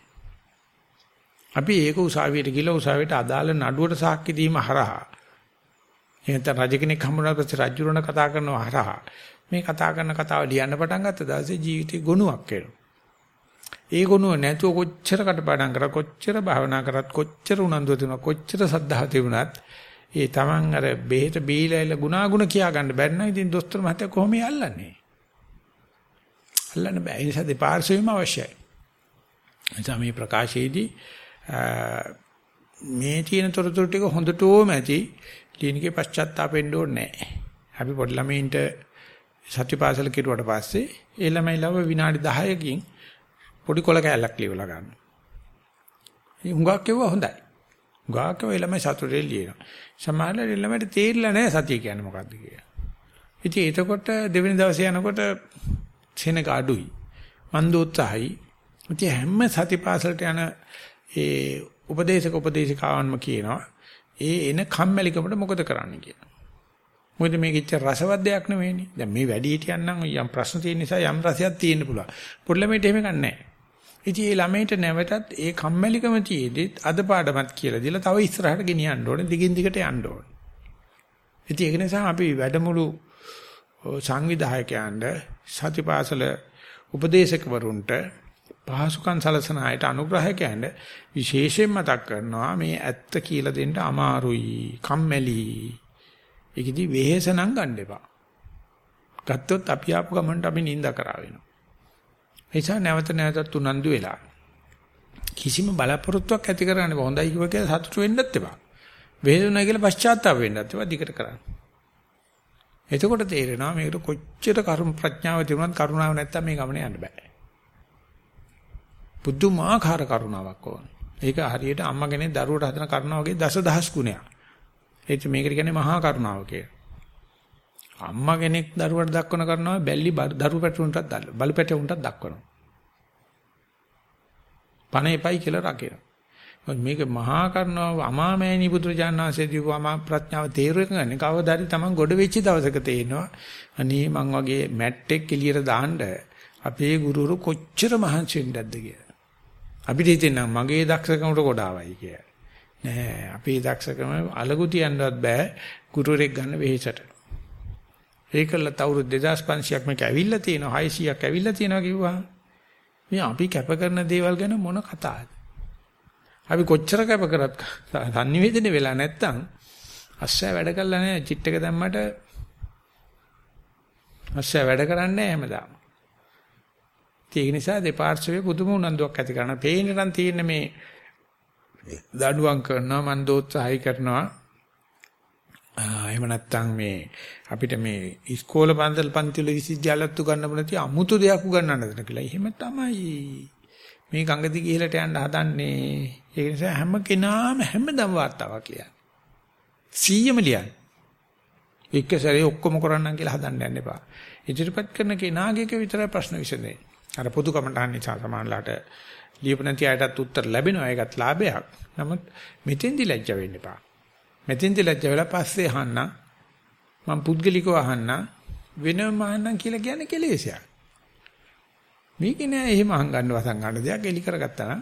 අපි ඒක උසාවියට ගිහලා උසාවියට අදාළ නඩුවට සාක්ෂි දීම හරහා එහෙනම් රජ කෙනෙක් හම්බුනා පස්සේ රජුරණ කතා කරනවා හරහා මේ කතා කරන කතාව ලියන්න පටන් ගත්ත දවසේ ජීවිතේ ගුණයක් වෙනවා. ඒ ගුණුව නැතුව කොච්චර කටපාඩම් කරා කොච්චර භාවනා කරත් කොච්චර උනන්දුව තිබුණා කොච්චර සද්ධාව තිබුණත් ඒ Taman අර බෙහෙත බීලා ඉල ගුණාගුණ කියා ගන්න බැරි නම් ඉතින් දොස්තර මහත්තයා කොහොම යල්ලන්නේ? අල්ලන්න බෑ. ඒ නිසා දෙපාර්ශ්වෙම අවශ්‍යයි. එතන මේ ප්‍රකාශයේදී මේ තියෙන තොරතුරු ටික හොඳටම ඇති ක්ලිනිකේ පශ්චාත්තාපෙන්න ඕනේ නැහැ. අපි පොඩි ළමයින්ට සත්‍යපාසල කෙරුවට පස්සේ ඒ ළමයි ලව විනාඩි 10කින් පොඩි කොල කෑල්ලක් ලියවලා ගන්නවා. මේ හුඟක් කෙවුවා හොඳයි. හුඟක් කෙවුවා ළමයි සතුටේ ලියනවා. සමහරවල් ළමයිට තේරිලා නැහැ සතිය කියන්නේ මොකක්ද කියලා. ඉතින් එතකොට දෙවෙනි දවසේ යනකොට සෙනග අඩුයි. මන්ද උත්සාහයි. ඉතින් හැම සතිපාසලට යන ඒ උපදේශක උපදේශිකාවන්ම කියනවා ඒ එන කම්මැලිකමට මොකද කරන්න කියලා. මොකද මේක ඉච්ච රසවත් දෙයක් නෙවෙයිනේ. දැන් මේ වැඩි හිටියන් නම් යම් ප්‍රශ්න තියෙන නිසා යම් රසයක් තියෙන්න පුළුවන්. පොඩි ළමයිට එහෙම ගන්නෑ. ඉතින් ඒ ළමයිට නැවතත් ඒ කම්මැලිකම තියේදී අද පාඩමත් කියලා දීලා තව ඉස්සරහට ගෙනියන්න ඕනේ. දිගින් දිගට යන්න ඕනේ. ඉතින් ඒක නිසා අපි වැඩමුළු සංවිධායකයන්ට සතිපාසල උපදේශකවරුන්ට පහසුකම් සලසන අයට අනුග්‍රහකයන්ට විශේෂයෙන් මතක් කරනවා මේ ඇත්ත කියලා දෙන්න අමාරුයි කම්මැලි ඒකෙදි වෙහෙස නම් ගන්න එපා ගත්තොත් අපි ආපු ගමන්ට අපි නිඳ කරා වෙනවා එيشා නැවත නැවතත් උනන්දු වෙලා කිසිම බලාපොරොත්තුවක් ඇති කරගන්න හොඳයි කිව්ව කියලා සතුටු වෙන්නත් එපා වේදුණා කියලා පශ්චාත්තාප වෙන්නත් එපා දිගට කරන්න එතකොට තේරෙනවා මේකට කොච්චර කර්ම ප්‍රඥාව තිබුණත් කරුණාව නැත්තම් මේ ගමනේ යන්න බෑ පුදුමාකාර කරුණාවක් ඕන. ඒක හරියට අම්මා කෙනෙක් දරුවට හදන කරුණාව වගේ දසදහස් ගුණයක්. ඒක මේකට කියන්නේ මහා කරුණාව කියලා. අම්මා කෙනෙක් දරුවට දක්වන කරුණාව බැල්ලි දරු පැටුන්ටත් දාන්න. බලු පැටුන්ටත් දක්වනවා. පණ එපයි කියලා රකිනවා. මේක මහා කරුණාව අමාමෑණී පුදුරජාණන් වහන්සේ දීපු අමා ප්‍රඥාව තේරුම් ගන්න කවදාරි Taman ගොඩ වෙච්ච දවසක තේනවා. අනේ මං වගේ මැට්ටෙක් එළියට දාන්න අපේ ගුරුවරු කොච්චර මහන්සි වෙන්නද කියලා. අපිට හිතෙනවා මගේ දක්ෂකමට කොටාවයි කියලා. නෑ අපේ දක්ෂකම අලගු තියන්නවත් බෑ ගුරුවරයෙක් ගන්න වෙහෙසට. ඒකල තවුරුදු 2500ක් මේක ඇවිල්ලා තියෙනවා 600ක් ඇවිල්ලා තියෙනවා කිව්වා. මේ අපි කැප කරන දේවල් ගැන මොන කතාවද? අපි කොච්චර කැප කරත් sannivedana වෙලා නැත්තම් අස්සය වැඩ කළා නෑ චිට් එක දැම්මට අස්සය වැඩ කරන්නේ නෑ හැමදාම. ඒක නිසා දෙපාර්ශ්වයේ පුදුම උනන්දුවක් ඇති කරන. පේන්නේ නම් තියෙන මේ දඬුවම් කරනවා මන් දෝත්සහයි කරනවා එහෙම නැත්නම් මේ අපිට මේ ඉස්කෝල පන්සල් පන්ති වල විශ්වවිද්‍යාලත් උගන්නපු නැති අමුතු දෙයක් උගන්නන්නද කියලා. එහෙම තමයි. මේ ගංගදි ගිහලට යන්න හදන්නේ. ඒ නිසා හැම කෙනාම හැමදම වාර්තාවක් ලියන්න. 100ම ලියන්න. එක සැරේ ඔක්කොම කරන්නම් කියලා හදන්න යන්න එපා. ඉදිරිපත් කරන කෙනාගේක විතරයි ප්‍රශ්න විසඳෙන්නේ. අර පොදු කමටහන් නිසා සමානලාට ලියපු නැති අයටත් උත්තර ලැබෙනවා. ඒකත් ලාභයක්. නමුත් මෙතෙන්දි ලැජ්ජ වෙන්න එපා. මෙතෙන්දි ලැජ්ජ වෙලා පස්සේ අහන්න මම පුද්ගලිකව අහන්න වෙනම අහන්නම් කියලා කියන්නේ කෙලෙසයක්. මේක නෑ එහෙම අහංගන්න වසන් ගන්න දෙයක් එලි කරගත්තා නම්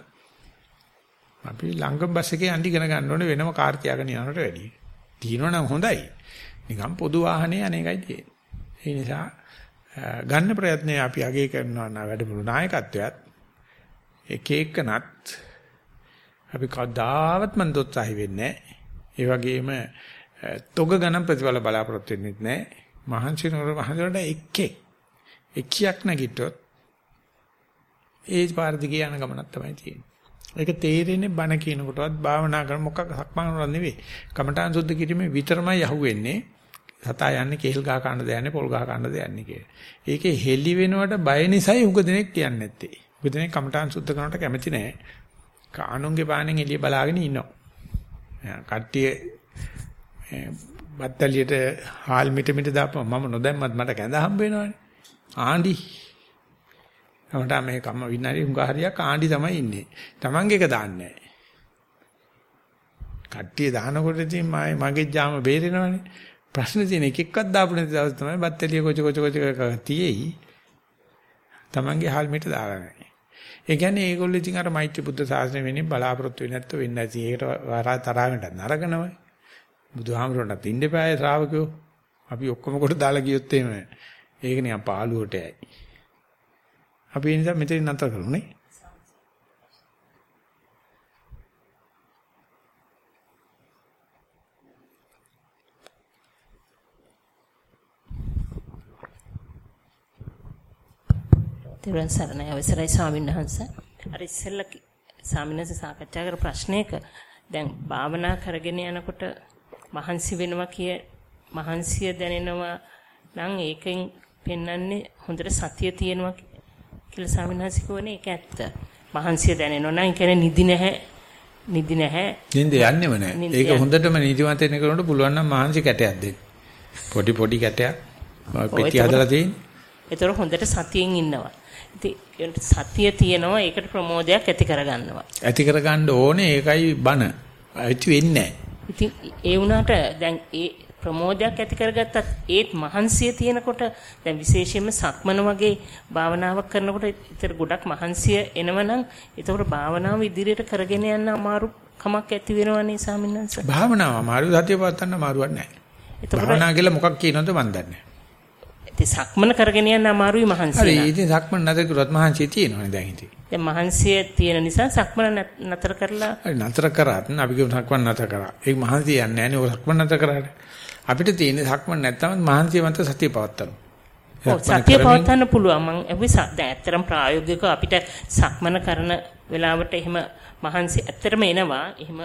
අපි ලංගම් බස් එකේ යන්න ඉගෙන ගන්න ඕනේ වෙනම කාර් තියාගෙන යනවට වැඩිය. තියෙනවනම් හොඳයි. නිකන් පොදු වාහනේ අනේකයි තියෙන්නේ. ඒ නිසා ගන්න ප්‍රයත්නය අපි අගේ කරනවා නා වැඩමුළු නායකත්වයක් එක එකනත් අපි කවදාවත් මන් දොස්සහි වෙන්නේ නැහැ. ඒ වගේම තොග ගණන් ප්‍රතිඵල බලාපොරොත්තු වෙන්නේ නැහැ. මහන්සි නෝර මහන්සියට එක්කේ එකියක් නැගිට්ටොත් ඒ පාරදි කියන ගමනක් තමයි තියෙන්නේ. ඒක තේරෙන්නේ බණ කියනකොටවත් භාවනා කරන මොකක් සක්මන් කරන නෙවෙයි. කමඨාන් සුද්ධ කිරීමේ විතරමයි අහුවෙන්නේ. සතා යන්නේ කේල් ගහ කන්න දෙයන්නේ පොල් ගහ කන්න දෙයන්නේ කියලා. ඒකේ හෙලි වෙනවට බය නිසායි උග දෙනෙක් කියන්නේ නැත්තේ. උග දෙනෙක් කමඨාන් සුද්ධ කරනවට කැමති නැහැ. කානුන්ගේ පානෙන් එළිය බලාගෙන ඉන්නවා. කට්ටිය බත්තලියට හාල් මිට මිට දාපම මම නොදැම්මත් මට කැඳ හම්බ වෙනවනේ. ආණ්ඩි. මට මේ කම්ම විනාඩි හුඟා හරියක් ආණ්ඩි තමයි ඉන්නේ. Tamange එක දාන්නේ නැහැ. කට්ටිය දානකොට ඉතින් මගේ ජාම බේරෙනවනේ. ප්‍රශ්න තියෙන එක එක්කවත් දාපු නැති දවස් තමයි බත්තලිය කොච කොච කොච තියෙයි. Tamange හාල් මිට දාලා නැහැ. ඒ කියන්නේ ඒගොල්ලෝ ඉතින් අර මෛත්‍රී බුද්ධ ශාසනය වෙන්නේ බලාපොරොත්තු වෙන්නේ නැත්නම් වෙන්නේ නැති. ඒකට වරා තරහකට නරකනවයි. බුදුහාමුදුරන්ට ඉන්න එපාය ශ්‍රාවකයෝ. අපි ඔක්කොම කොට දාලා ගියොත් එහෙම ඒක නිකන් පාළුවට යයි. අපි ඒ නිසා මෙතන නතර කරුනේ. තිරුවන් සරණයි අවසරයි ස්වාමීන් වහන්සේ. අර ඉස්සෙල්ලා ස්වාමීන් සාකච්ඡා කර ප්‍රශ්නයක දැන් භාවනා කරගෙන යනකොට මහන්සි වෙනවා කිය මහන්සිය දැනෙනවා නම් ඒකෙන් පෙන්වන්නේ හොඳට සතිය තියෙනවා කියලා ස්වාමීන් වහන්සේ කියවනේ ඒක ඇත්ත. මහන්සිය දැනෙනවා නම් ඒ කියන්නේ නිදි නැහැ නිදි නැහැ. නිින්ද යන්නේම නැහැ. ඒක හොඳටම නිදිමත එන කෙනෙකුට පුළුවන් නම් මහන්සි කැටයක් දෙන්න. පොඩි පොඩි කැටයක් පෙට්ටිය හදලා තියෙන්නේ. ඒතර හොඳට සතියෙන් ඉන්නවා. සතිය තියෙනවා ඒකට ප්‍රමෝදයක් ඇති කරගන්නවා. ඇති කරගන්න ඕනේ ඒකයි බන. ඇති වෙන්නේ ඉතින් ඒ වුණාට දැන් ඒ ප්‍රමෝදයක් ඇති කරගත්තත් ඒත් මහන්සිය තියෙනකොට දැන් විශේෂයෙන්ම සක්මන වගේ භාවනාවක් කරනකොට ඊතර ගොඩක් මහන්සිය එනවනම් ඒතකොට භාවනාව ඉදිරියට කරගෙන යන්න අමාරු කමක් ඇති වෙනවනේ සාමින්නන්ස. භාවනාව අමාරු සතිය පවත්වන්න අමාරුවක් නැහැ. භාවනා කියලා මොකක් කියනවද මන් දන්නේ නැහැ. ඉතින් සක්මන කරගෙන යන්න අමාරුයි මහන්සිය. හරි ඉතින් සක්මන නැතර කරුවත් මහන්සිය තියෙනවනේ දැන් ඉතින්. දැන් මහන්සිය තියෙන නිසා සක්මන නතර කරලා හරි නතර කරාත් අපි කියමු සක්මන නතර කරා. ඒක මහන්සිය යන්නේ නැහැ නේ ඔය සක්මන නතර කරාට. අපිට තියෙන්නේ සක්මන නැත්තම මහන්සිය මත සතිය පවත්තනවා. ඔව් සතිය පවත්වන්න පුළුවන්. මම අපි දැන් ඇත්තටම ප්‍රායෝගිකව අපිට සක්මන කරන වෙලාවට එහෙම මහන්සි ඇත්තටම එනවා. එහෙම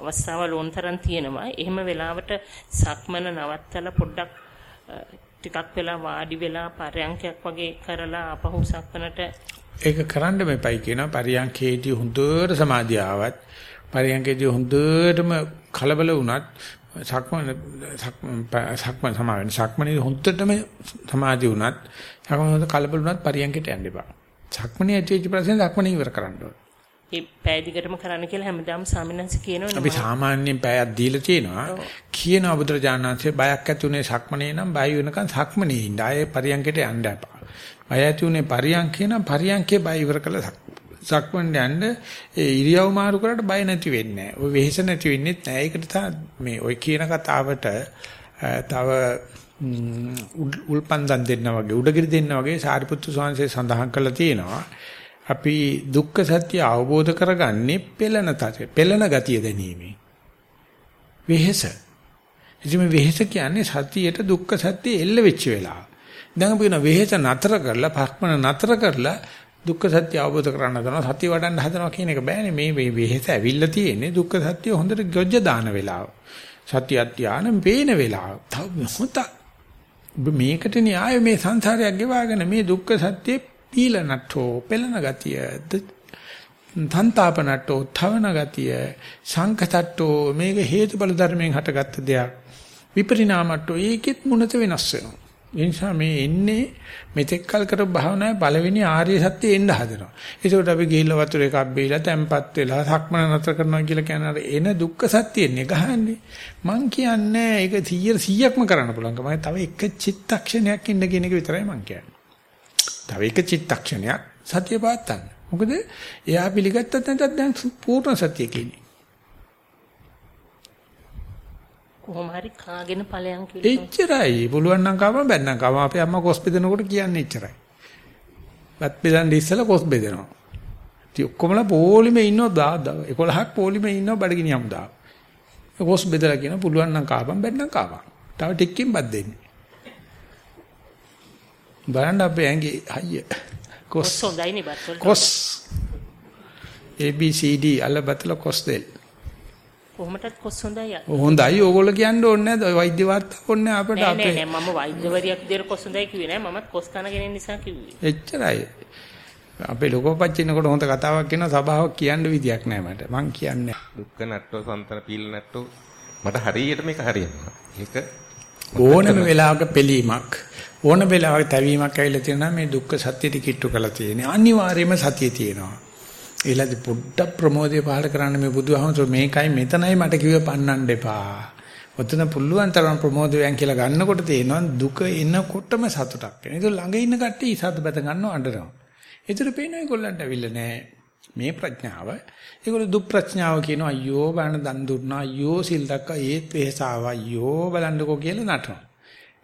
අවස්ථාවල් ඕනතරම් තියෙනවා. එහෙම වෙලාවට සක්මන නවත්තලා පොඩ්ඩක් ටිකක් වෙලා වාඩි වෙලා පරයන්කයක් වගේ කරලා අපහු සක්මනට ඒක කරන්න මෙපයි කියනවා පරයන්කේදී හොඳට සමාධිය ආවත් පරයන්කේදී හොඳටම කලබල වුණත් සක්මන සක්මන සමාවෙන් සක්මනේ හොඳටම සමාධිය වුණත් සක්මන කලබල වුණත් පරයන්කේට යන්න එපා. සක්මනේ ඇතිවෙච්ච ප්‍රශ්නේ සක්මනේ ඉවර කරන්න ඕනේ. ඒ පැය දිගටම කරන්න කියලා හැමදාම ස්වාමීන් කියනවනේ. අපි සාමාන්‍යයෙන් පැයක් දීලා තියෙනවා. කියනවා බුදුරජාණන්සේ බයක් ඇති උනේ සක්මනේ නම් බය වෙනකන් සක්මනේ ඉන්න. ආයේ පරියන්කයට යන්න එපා. බය ඇති උනේ පරියන්කේ නම් පරියන්කේ බය ඉවර කළා සක්මන් යන්න ඒ ඉරියව් මාරු කරලා බය නැති වෙන්නේ නැහැ. ඔය වෙහෙස නැති වෙන්නේ නැහැ. ඒකට මේ ඔය කියන කතාවට තව උල්පන්දන් දෙන්න වගේ උඩගිරි දෙන්න වගේ සාරිපුත්තු ස්වාමීන් සඳහන් කළා තියෙනවා. අපි දුක්ඛ සත්‍ය අවබෝධ කරගන්නේ පෙළන තත පෙළන ගතිය දැනීමෙන්. වෙහෙස. ඉතින් මේ වෙහෙස කියන්නේ සතියට දුක්ඛ සත්‍ය එල්ල වෙච්ච වෙලාව. දැන් අපි කියන වෙහෙස නතර කරලා පස්මන නතර කරලා දුක්ඛ සත්‍ය අවබෝධ කරගන්න හදනවා සතිය වඩන්න හදනවා කියන එක බෑනේ මේ මේ වෙහෙස ඇවිල්ලා තියෙන්නේ දුක්ඛ සත්‍ය හොඳට ගොජ්ජ දාන වෙලාව. සත්‍ය අධ්‍යාන වේන වෙලාව. තව හොත මේකට න්යාය මේ සංසාරයක් ගෙවාගෙන මේ දුක්ඛ සත්‍ය පීලනට්ටෝ පෙළන ගතිය තන්තාපනට්ටෝ තවන ගතිය සංකතට්ටෝ මේක හේතුඵල ධර්මයෙන් හටගත්ත දෙයක් විපරිණාමට්ටෝ ඒකෙත් මුණත වෙනස් වෙනවා ඒ නිසා මේ එන්නේ මෙතෙක් කල් කරපු භාවනාවේ පළවෙනි ආර්ය සත්‍ය එන්න හදනවා. ඒකට අපි ගිහිල්ලා වතුර එකක් බීලා තැම්පත් වෙලා සක්මන නතර කරනවා කියලා කියන අර එන දුක්ඛ සත්‍යෙන්නේ ගහන්නේ. මං කියන්නේ ඒක 100 100ක්ම කරන්න පුළුවන්. මම තව එක චිත්තක්ෂණයක් ඉන්න කියන එක විතරයි මං කියන්නේ. තව එක චිත්තක්ෂණයක් සතිය පාත්තන්න. මොකද එයා පිළිගත්තත් නැත්නම් දැන් පූර්ණ සත්‍යයේ කියන්නේ. කොහොම හරි කාගෙන ඵලයන් කියලා. එච්චරයි. පුළුවන් නම් කාම බැන්නම් කාම අපේ අම්මා කොස් බෙදනකොට කියන්නේ එච්චරයි. බත් බෙදන් ඉස්සලා කොස් බෙදනවා. ඉතින් ඔක්කොමලා පොලිමේ ඉන්නවා 11ක් පොලිමේ ඉන්නවා බඩගිනි යමුදා. කොස් බෙදලා කියන පුළුවන් නම් කාපම් බැන්නම් කාපම්. තව ටිකකින් බත් දෙන්නේ. බලන්න අපේ ඇඟේ හයිය. කොස් හොඳයිනේ බත් වල. කොස් A B C D අල්ල බතල කොස් දෙල්. කොහොමටත් කොස් හොඳයි. හොඳයි ඕගොල්ලෝ කියන්න ඕනේ නැහැ. වෛද්‍ය වාර්තා ඕනේ අපිට අපේ නෑ නෑ මම වෛද්‍යවරියක් විදියට කොස් හොඳයි කිව්වේ නෑ. මමත් කොස් කන කෙනෙක් නිසා කිව්වේ. එච්චරයි. අපේ ලෝකෝපච්චිනකොට හොඳ කතාවක් කියන සභාවක් කියන්න විදියක් නෑ මට. මං කියන්නේ. දුක්ඛ නට්ටෝ සම්තන පීල නට්ටෝ මට හරියට මේක හරියනවා. ඒක ඕනම වෙලාවක පිළීමක් ඕන වෙලාවක තැවීමක් ඇවිල්ලා තියෙනවා මේ දුක්ඛ සත්‍යෙට කිට්ටු කරලා තියෙන්නේ. අනිවාර්යයෙන්ම සතිය තියෙනවා. ඒලදී පොඩ්ඩක් ප්‍රමෝදය පහල කරන්න මේ බුදුහමතුරු මේකයි මෙතනයි මට කිව්ව පන්නන්න එපා. ඔතන පුළුවන් තරම් ප්‍රමෝදයෙන් කියලා ගන්නකොට තේනවා දුක එනකොටම සතුටක් එනවා. ඒක ළඟ ඉන්න කට්ටිය ඉසත් බත ගන්නව අඬනවා. ඒතර පේනවා ඒගොල්ලන්ට අවිල්ල නෑ. මේ ප්‍රඥාව ඒගොල්ලෝ දුක් ප්‍රඥාව කියනවා අයියෝ බලන්න දන් දුන්නා අයියෝ සිල් දැක්කා ඒත් වෙහසාව අයියෝ බලන්නකෝ කියලා නටනවා.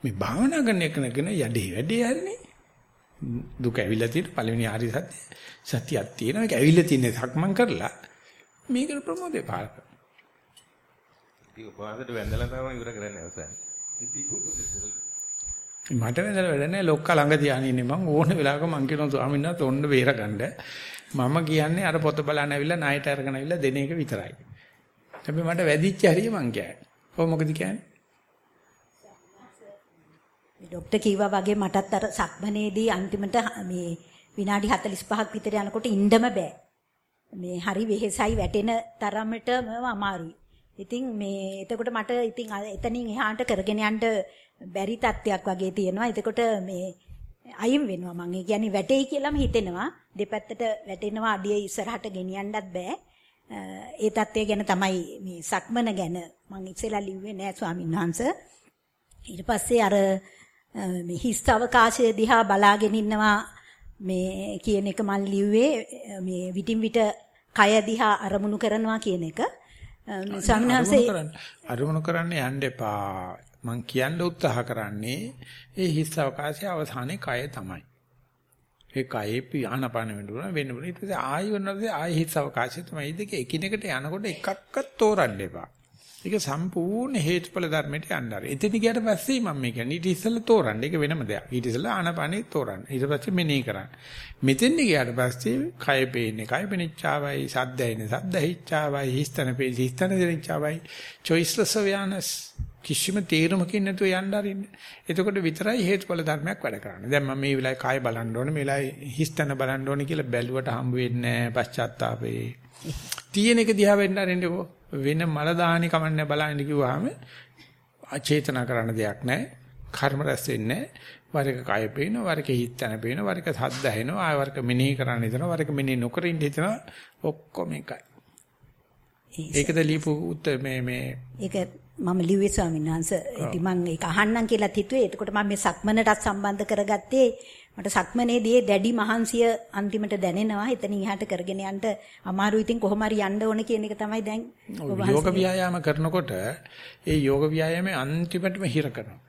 මේ භාවනා කරන එක නගෙන යඩේ වැඩේ හරිනේ. දුක ඇවිල්ලා තියෙන පළවෙනි ආරි සත්‍ය සතියක් තියෙනවා ඒක ඇවිල්ලා තියෙන සක්මන් කරලා මේකට ප්‍රමෝදේ පාර කරනවා. ඉතින් උපවාසයට වැඳලා තමයි ඉවර කරන්නේ අවසානයේ. මට වැඳලා වැඩ නැහැ ලොක්කා ළඟ තියාගෙන ඉන්නේ මං ඕන වෙලාවක මං කියනවා ස්වාමීන් වහන්සේ ඔන්න බේරගන්න. මම කියන්නේ අර පොත බලන්න ඇවිල්ලා ණයට අරගෙන ඇවිල්ලා දෙන එක විතරයි. හැබැයි මට වැදිච්ච හරිය මං කියන්නේ. ඔව් මොකද කියන්නේ? ડોක්ටර් කිව්වා වගේ මටත් අර සක්මනේදී අන්තිමට මේ විනාඩි 45ක් විතර යනකොට ඉන්නම බෑ. මේ හරි වෙහෙසයි වැටෙන තරමටම අමාරුයි. ඉතින් මේ එතකොට මට ඉතින් එතනින් එහාට කරගෙන යන්න බැරි තත්ත්වයක් වගේ තියෙනවා. එතකොට මේ අයින් වෙනවා මම. ඒ කියන්නේ වැටෙයි කියලාම හිතෙනවා. දෙපැත්තට වැටෙනවා අඩිය ඉස්සරහට ගෙනියන්නත් බෑ. ඒ தත්ත්වය ගැන තමයි මේ සක්මන ගැන මම ඉස්සෙල්ලා ලිව්වේ නෑ ස්වාමීන් වහන්සේ. ඊට පස්සේ අර මේ හිස් අවකාශය දිහා බලාගෙන ඉන්නවා. මේ කියන එක මම ලිව්වේ මේ විටින් විට කය දිහා අරමුණු කරනවා කියන එක. ස්වාමිනාසේ අරමුණු කරන්න යන්න එපා. මං කියන්න උත්සාහ කරන්නේ ඒ හිස් අවකාශයේ අවසානයේ කය තමයි. ඒ කයේ පියානපන වෙනුන වෙන්න වෙන ඊට පස්සේ ආයි වෙනවාද ආයි හිස් අවකාශය තමයි. දෙක එකිනෙකට යනකොට එකක්වත් තෝරන්න එපා ඒක සම්පූර්ණ හේතුඵල ධර්මයට යන්න ආර. එතන ගියට පස්සේ මම මේ කියන්නේ ඊට ඉස්සෙල්ලා තෝරන්න. ඒක වෙනම දෙයක්. ඊට ඉස්සෙල්ලා ආනපනෙ තෝරන්න. ඊට පස්සේ මෙනෙහි කරන්න. මෙතෙන් ගියට පස්සේ කය පේන්නේ කය පෙනිච්චාවයි, සද්ද ඇහෙන්නේ සද්ද හිච්චාවයි, හිස්තන පේන්නේ හිස්තන දෙනිච්චාවයි. choiceless awareness කිසිම තීරමකින් නැතුව යන්න ආරින්න. එතකොට විතරයි හේතුඵල ධර්මයක් වැඩ කරන්නේ. දැන් මම මේ වෙලාවේ කය බලන්න ඕනේ, මේ වෙලාවේ හිස්තන බලන්න ඕනේ කියලා බැලුවට හම්බ වෙන්නේ නැහැ පශ්චාත්තාපේ. තියෙන එක දිහා වෙන්න අරින්නකෝ. වෙන මල දාහනි කමන්නේ බලන්න කිව්වහම අචේතනා කරන්න දෙයක් නැහැ. කර්ම රැස් වෙන්නේ වරක කය පේන වරක හිත තන පේන වරක සද්ද ඇහෙනවා ආය වරක මෙනෙහි කරන්න හිතනවා වරක මෙනෙහි නොකර ඉන්න හිතනවා ඔක්කොම එකයි. ඒකද ලියපු උත්තර මේ මේ ඒක මම ලිව්වේ ස්වාමීන් වහන්සේ ඉතින් මම ඒක අහන්නම් කියලා හිතුවේ. එතකොට මම මේ සක්මනටත් සම්බන්ධ කරගත්තේ මට සක්මනේදී දැඩි මහන්සිය අන්තිමට දැනෙනවා. එතනින් එහාට කරගෙන යන්න අමාරු ඉතින් කොහොම හරි යන්න ඕන කියන එක තමයි දැන් යෝග ව්‍යායාම කරනකොට ඒ යෝග ව්‍යායාමයේ අන්තිමටම හිර කරනවා.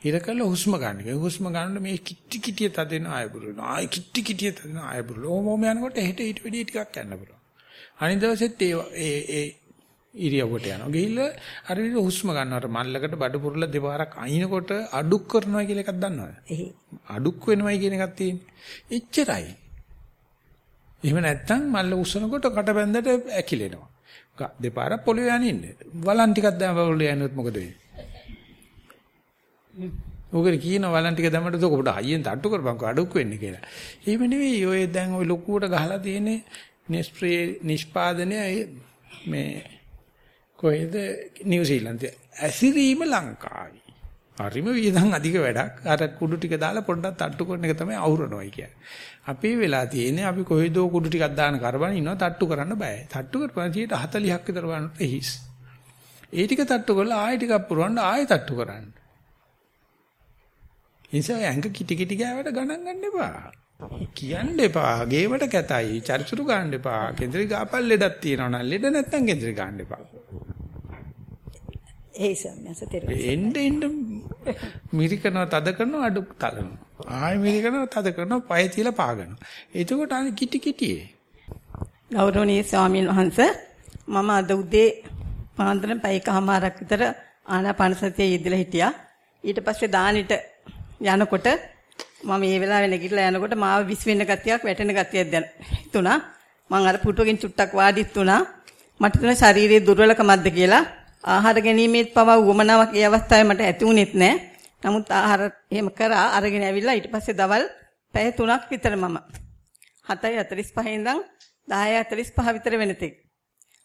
හිර කළා හුස්ම ගන්න එක. හුස්ම ගන්නකොට මේ කිට්ටි කිටිය තදින ආය බුරුන. ආයි කිට්ටි කිටිය තදින ආය බුරුන. ඕම ඕම යනකොට හෙට ඊට වැඩි ටිකක් යන්න පුළුවන්. අනිත් දවසෙත් ඒ ඒ ඉරියව්වට යනවා. ගිහිල්ලා අර විදිහ හුස්ම ගන්නවට මල්ලකට බඩ පුරල දෙපාරක් අයින්කොට අඩුක් කරනවා කියලා එකක් දන්නවද? අඩුක් වෙනවයි කියන එකක් තියෙන්නේ. එච්චරයි. එහෙම නැත්තම් මල්ල උස්සනකොට කට බැඳට ඇකිලෙනවා. දෙපාරක් පොළවේ යනින්න. වලන් ටිකක් දැම්ම පොළවේ යනොත් මොකද වෙන්නේ? ඔකට කියන වලන් ටික දැම්මට ඒක පොඩ අයියෙන් තට්ටු කරපන්කෝ අඩුක් වෙන්නේ කියලා. එහෙම නෙවෙයි. ඔය දැන් ඔය ලොකුවට ගහලා තියෙන්නේ නිෂ්ප්‍රේ නිෂ්පාදනය මේ කොහෙද නිව්සීලන්තේ ඇසිරීම ලංකාවේ. හරිම වියදම් අධික වැඩක්. අර කුඩු ටික දාලා පොඩ්ඩක් තට්ටු කරන එක තමයි අවුරනොයි කියන්නේ. අපේ වෙලා තියෙන්නේ අපි කොහෙදෝ කුඩු ටිකක් දාන කරබන් ඉන්නවා තට්ටු කරන්න බෑ. තට්ටු කරපුවා 40ක් විතර වන්නට හිස්. ඒ ටික තට්ටු කරලා ආයෙ ටිකක් පුරවන්න ආයෙ තට්ටු කරන්න. ඉතින් ඇඟ කිටි කිටි ගෑවට ගණන් ගන්න එපා. කියන්න එපා. ගේවට කැතයි. චරිචුරු ගන්න එපා. කේන්ද්‍රි ගාපල් ලෙඩක් තියෙනවා නම් ලෙඩ නැත්තම් කේන්ද්‍රි ගන්න එපා. ඒ සම්යස තෙරුවන්. එන්න එන්න මිරිකනවා තද කරනවා අඩු තලනවා. ආයෙ මිරිකනවා තද කරනවා පය තියලා පාගනවා. එතකොට අර කිටි කිටියේ. ගෞරවනීය ස්වාමීන් වහන්සේ මම අද උදේ පාන්දර පැයකමාරක් විතර ආනාපාන සතියේ යෙදලා හිටියා. ඊට පස්සේ දානිට යනකොට මම මේ වෙලාවේ නැගිටලා යනකොට මාව විස් වෙන්න ගතියක් වැටෙන ගතියක් දැන හිතුණා. මම අර පුටුවකින් චුට්ටක් වාඩිත් වුණා. මට තුන ශාරීරික දුර්වලකමක්ද කියලා ආහාර ගැනීමේත් පවා උවමනාවක් ඒ අවස්ථාවේ මට ඇති වුණෙත් නැහැ. නමුත් ආහාර එහෙම කරා අරගෙන ඇවිල්ලා ඊට පස්සේ දවල් පැය 3ක් විතර මම 7:45 ඉඳන් 10:45 විතර වෙනතෙක්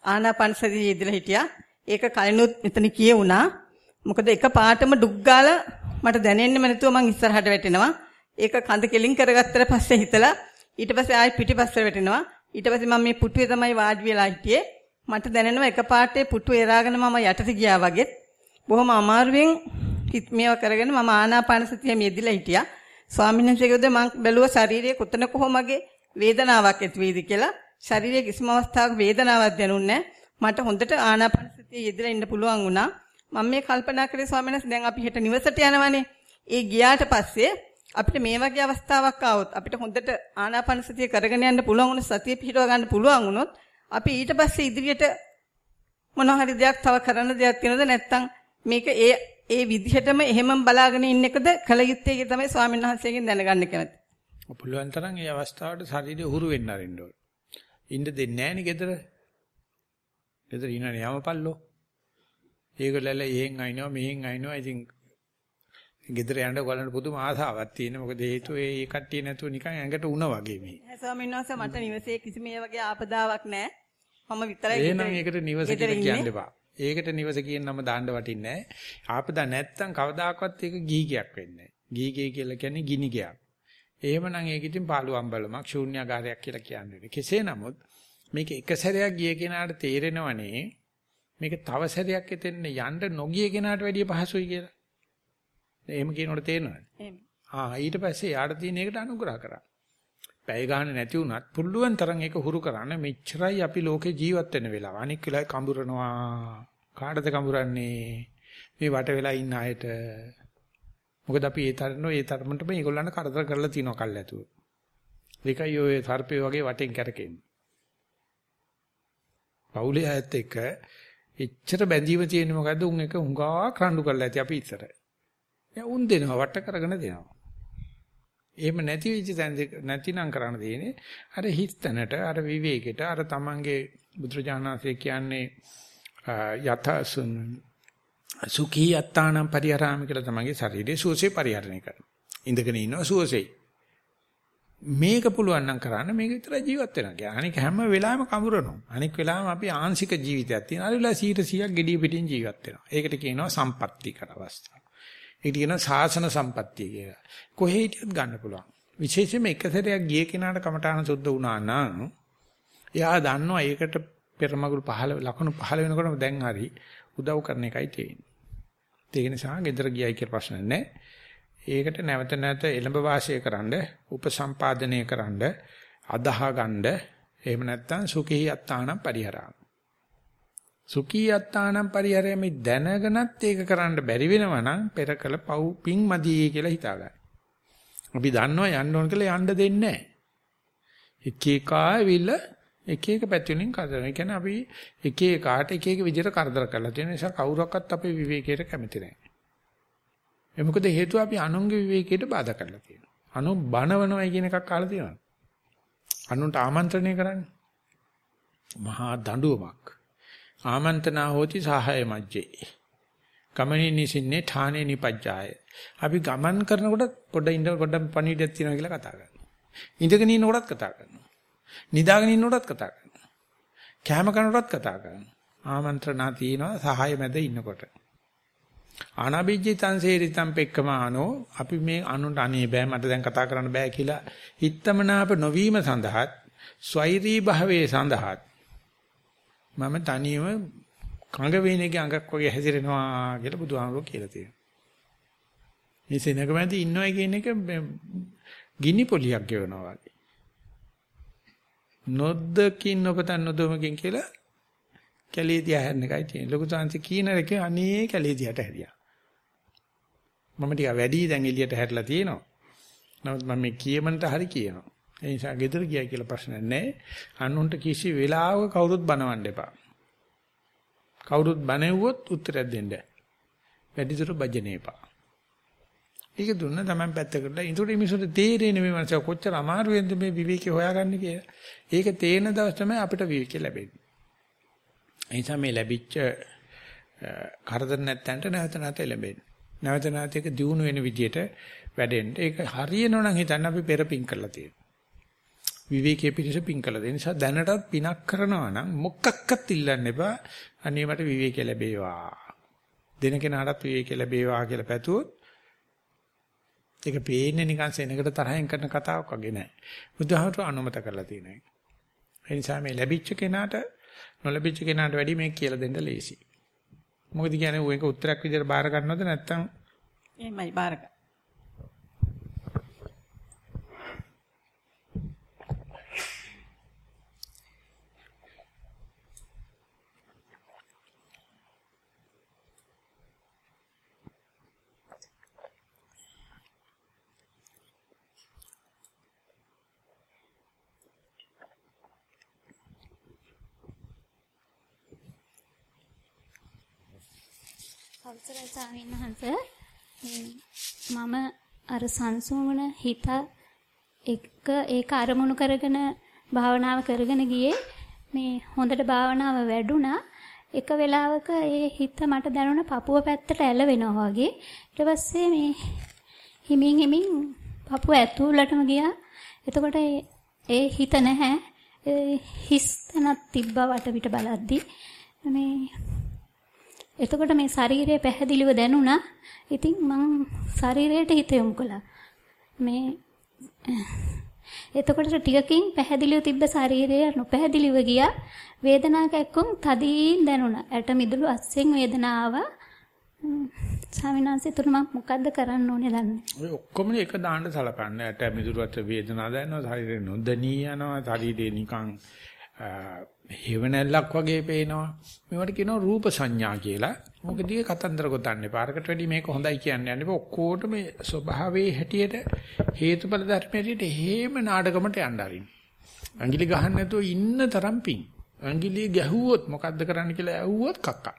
ආනාපාන සතිය යෙදලා හිටියා. ඒක කලිනුත් මෙතන කියුණා. මොකද එක පාටම ඩුක් ගාලා මට දැනෙන්නෙම නැතුව මං ඉස්සරහට වැටෙනවා. ඒක කඳ කෙලින් කරගත්තට පස්සේ හිතලා ඊට පස්සේ ආයෙ පිටිපස්සට වැටෙනවා. ඊට පස්සේ මම මේ පුටුවේ තමයි වාඩි වෙලා හිටියේ. මට දැනෙනවා එකපාරටේ පුටුව එරාගෙන මම යටට ගියා වගේ. බොහොම අමාරුවෙන් හිත මේව කරගෙන මම ආනාපාන සතිය මෙදිලා හිටියා. ස්වාමීන් වහන්සේ කිව්වද මං බැලුවා ශරීරයේ කොතන කොහොමගේ වේදනාවක් ඇති වෙයිද කියලා. ශරීරයේ කිසිම අවස්ථාවක වේදනාවක් දැනුන්නේ මට හොඳට ආනාපාන සතිය යෙදලා ඉන්න පුළුවන් වුණා. මම මේ කල්පනා කරේ ස්වාමීන් වහන්සේ දැන් අපි හෙට නිවසට යනවනේ. ඒ ගියාට පස්සේ අපිට මේ වගේ අවස්ථාවක් ආවොත් අපිට හොඳට ආනාපාන සතිය කරගෙන යන්න පුළුවන් වුණොත් සතිය පිහිටව ගන්න පුළුවන් වුණොත් අපි ඊට පස්සේ ඉදිරියට මොන හරි දෙයක් තව කරන්න දෙයක් තියෙනවද නැත්නම් මේක ඒ ඒ විදිහටම එහෙමම බලාගෙන ඉන්න එකද කල යුත්තේ කියලා තමයි ස්වාමීන් වහන්සේගෙන් දැනගන්න කැමති. පුළුවන් තරම් ඒ අවස්ථාවට ශරීරය උහුරු වෙන්න අරින්න ඕන. ඉන්න දෙන්නේ නැහැ නේ ගෙදර. ගෙදර ඉන්නනේ යමපල්ලෝ. ඒගොල්ලෝ එහෙන් අයින්නවා මෙහෙන් අයින්නවා. ඉතින් ගෙදර යන්න බලන්න පුදුම ආසාවක් තියෙන. මොකද හේතුව ඒ කට්ටිය නැතුව නිකන් ඇඟට උණ වගේ මේ. ස්වාමීන් වහන්සේ මට නිවසේ කිසිම ඒ වගේ ආපදාවක් නැහැ. මම විතරයි එහෙනම් ඒකට නිවස කියලා කියන්න එපා. ඒකට නිවස කියන නම දාන්න වටින්නේ නැහැ. ආපදා නැත්තම් කවදාකවත් ඒක ගීගයක් වෙන්නේ නැහැ. ගීගේ කියලා කියන්නේ ගිනි ගයක්. එහෙමනම් ඒක ඉතින් පාළු අම්බලමක් ශූන්‍යාකාරයක් කියලා කියන්නේ. කෙසේ නමුත් මේක එක සැරයක් ගිය කෙනාට තේරෙනවනේ මේක තව සැරයක් එතෙන්න යන්න නොගිය කෙනාට වැඩිය පහසුයි කියලා. එහෙම කියනකොට තේරෙනවද? එහෙම. ආ ඊට පස්සේ යාට තියෙන එකට අනුග්‍රහ කරා. පැය ගන්න නැති වුණත් පුළුවන් තරම් ඒක හුරු කරන්න මෙච්චරයි අපි ලෝකේ ජීවත් වෙන වෙලාව. අනික් වෙලාවේ කඹරනවා. කාටද කඹරන්නේ? මේ වට වෙලා ඉන්න අයට. මොකද අපි ඒ තරනෝ ඒ තරමටම මේගොල්ලන්ට කරදර කරලා තිනවා කල්ැතුව. ඒකයි ඔය සර්පේ වගේ වටෙන් කැරකෙන්නේ. පවුලේ අයත් එක්ක එච්චර බැඳීම තියෙන්නේ මොකද්ද? උන් එක හුඟා කරඬු කරලා ඇති අපි ඉස්සර. දැන් උන් දෙනවා වට කරගෙන දෙනවා. එහෙම නැති වෙච්ච තැන නැතිනම් කරන්න දෙන්නේ අර හිස්තැනට අර විවේකයට අර තමන්ගේ බුදුරජාණන්සේ කියන්නේ යතසුන් සුඛී යත්තානම් පරිහරාම කියලා තමන්ගේ ශරීරයේ සුවසේ පරිහරණය කරනවා. ඉඳගෙන ඉන්නවා සුවසේ. මේක පුළුවන් නම් කරන්න මේක විතර ජීවත් වෙනවා. කියන්නේ අනික හැම වෙලාවෙම කඹරනවා. අනික වෙලාවෙම අපි ආංශික ජීවිතයක් තියෙනවා. අනිත් වෙලාව 100ක් gediy පිටින් ජීවත් වෙනවා. ඒකට කියනවා සම්පත්‍ති කර අවස්ථාව. ඒක කියනවා සාසන සම්පත්තිය කියලා. කොහේ හිටියත් ගන්න පුළුවන්. විශේෂයෙන්ම එක සැරයක් ගිය කෙනාට කමඨාන සුද්ධ වුණා නම් එයා දන්නවා ඒකට පෙරමගුල් පහල ලකුණු පහල වෙනකොටම දැන් හරි උදව් කරන එකයි තියෙන්නේ. ඒක නිසා ගෙදර ගියයි කියලා ප්‍රශ්න නැහැ. ඒකට නැවත නැවත එළඹ වාසය කරන්න, උපසම්පාදනය කරන්න, අදාහ ගන්න, එහෙම නැත්නම් සුඛී අත්තානම් පරිහරා. සුඛී යත්තානම් පරිහරය මේ දැනගෙනත් ඒක කරන්න බැරි වෙනවා නම් පෙර කළ පව් පිං මදි කියලා හිතා ගන්න. අපි දන්නවා යන්න ඕන කියලා යන්න දෙන්නේ නැහැ. එක එක ආවිල එක එක පැතිවලින් කරදර. ඒ කියන්නේ අපි එක එක කාට එක එක විදිහට කරදර කරලා තියෙන නිසා කවුරක්වත් අපේ විවේකයට කැමති නැහැ. ඒ මොකද හේතුව අපි අනුන්ගේ විවේකයට බාධා කරලා තියෙනවා. අනු බනවනවයි කියන එකක් අහලා තියෙනවා. අනුන්ට ආමන්ත්‍රණය කරන්නේ. මහා දඬුවමක්. ආමන්ත්‍රණා හෝති සහාය මජ්ජේ. ගමනේ නිසින්නේ ඨානේ නිපජ්ජාය. අපි ගමන් කරනකොට පොඩ ඉඳ පොඩ පණිවිඩයක් තියෙනවා කියලා කතා කරනවා. ඉඳගෙන ඉන්නකොටත් කතා කරනවා. නිදාගෙන ඉන්නකොටත් කතා කරනවා. කැම කනකොටත් කතා කරනවා. ආමන්ත්‍රණා තියෙනවා සහාය මැද ඉන්නකොට. ආනාබිජ්ජිතං සේරිතං පෙක්කමානෝ අපි මේ අනුන්ට අනේ බෑ මට දැන් කතා කරන්න බෑ කියලා හිතමනාප නොවීම සඳහාත් ස්වෛරී භාවයේ සඳහාත් මම තනියම කඟ වේනේගේ අඟක් වගේ හැසිරෙනවා කියලා බුදුහාමුදුරුවෝ කියලා තියෙනවා. මේ සෙනග මැද ඉන්නවා කියන එක ගිනි පොලියක් ගෙවනවා වගේ. නොද්දකින් ඔබතන් නොදොමකින් කියලා කැලේ දිහා හැරෙන එකයි තියෙන්නේ. ලොකු chance කීනරක අනේ කැලේ දිහාට හැරියා. මම ටික වැඩි දැන් එළියට හැරිලා තියෙනවා. නමුත් මම මේ කියමනට හරි කියනවා. ඒ නිසා ගෙදර ගියා කියලා ප්‍රශ්නයක් නැහැ. අනුන්ට කිසි වෙලාවක කවුරුත් බනවන්න එපා. කවුරුත් බනෙව්වොත් උත්තරයක් දෙන්න. වැඩිදුර බජනේ එපා. ඒක දුන්න තමයි පැත්තකට. ඒකට මිනිස්සුන්ට තේරෙන්නේ මේ මනස කොච්චර අමාරු වෙනද මේ විවේකේ හොයාගන්න කියලා. ඒක තේරෙන දවස් තමයි අපිට විවේකේ ලැබෙන්නේ. ඒ නිසා මේ ලැබිච්ච කරදර නැත්තන්ට නැවත නැවත ලැබෙන්නේ. නැවත නැවත ඒක දියුණු වෙන විදියට වැඩෙන්න. ඒක හරියනවා නම් හිතන්න අපි පෙර පිං කරලා තියෙනවා. විවේකයේ පිණිස පිං කළා. ඒ නිසා දැනටත් පිනක් කරනවා නම් මොකක්වත් ඉල්ලන්න එපා. අනේ මට විවේකය ලැබේවා. දෙන කෙනාටත් විවේකය ලැබේවා කියලා පැතුවොත් ඒක පේන්නේ නිකන් සෙනඟට තරහෙන් කරන කතාවක් වගේ නෑ. බුදුහාමුදුරුවෝ අනුමත කරලා තියෙනවා. ඒ නිසා මේ ලැබිච්ච කෙනාට නොලැබිච්ච කෙනාට වැඩි මේක කියලා දෙන්න ලේසි. මොකද කියන්නේ ඌ එක උත්තරයක් විදිහට බාර ගන්නවද නැත්නම් එහෙමයි බාර ගන්න. අවසරයි ස්වාමීන් වහන්සේ මම අර සංසුමුණ හිත එක ඒක අරමුණු කරගෙන භාවනාව කරගෙන ගියේ. මේ හොඳට භාවනාව වැඩුණා. එක වෙලාවක ඒ හිත මට දැනුණ පපුව පැත්තට ඇලවෙනවා වගේ. ඊට පස්සේ මේ හිමින් හිමින් පපුව ඇතුළටම ගියා. එතකොට ඒ හිත නැහැ. හිස් තැනක් තිබ්බා වටපිට බලද්දි මේ එතකොට මේ ශරීරය පැහැදිලිව දැනුණා. ඉතින් මං ශරීරයට හිත යොමු කළා. මේ එතකොට ටිකකින් පැහැදිලිව තිබ්බ ශරීරය නොපැහැදිලිව ගියා. වේදනාවක් එක්කම තදින් දැනුණා. ඇට මිදුළු අස්සෙන් වේදනාව ස්වාමීනාංශ තුන මම මොකද්ද කරන්න ඕනේ දන්නේ. ඔය ඔක්කොම එක දාන්න සලකන්න. ඇට මිදුළුට වේදනාව දැනෙනවා, ශරීරේ නොදණී යනවා, ශරීරේ නිකන් හේවණල්ලක් වගේ පේනවා. මේවට කියනවා රූප සංඥා කියලා. මොකද ඊ කතන්දර ගොතන්නේ. පාරකට වැඩි මේක හොඳයි කියන්නේ යන්නේ. ඔක්කොටම ස්වභාවයේ හැටියට හේතුඵල ධර්මයට හේම නාඩගමට යන්න ආරින්. ඇඟිලි ගහන්න නැතුව ඉන්න තරම් පිං. ඇඟිලි ගැහුවොත් මොකද්ද කරන්න කියලා ඇහුවොත් කක්කා.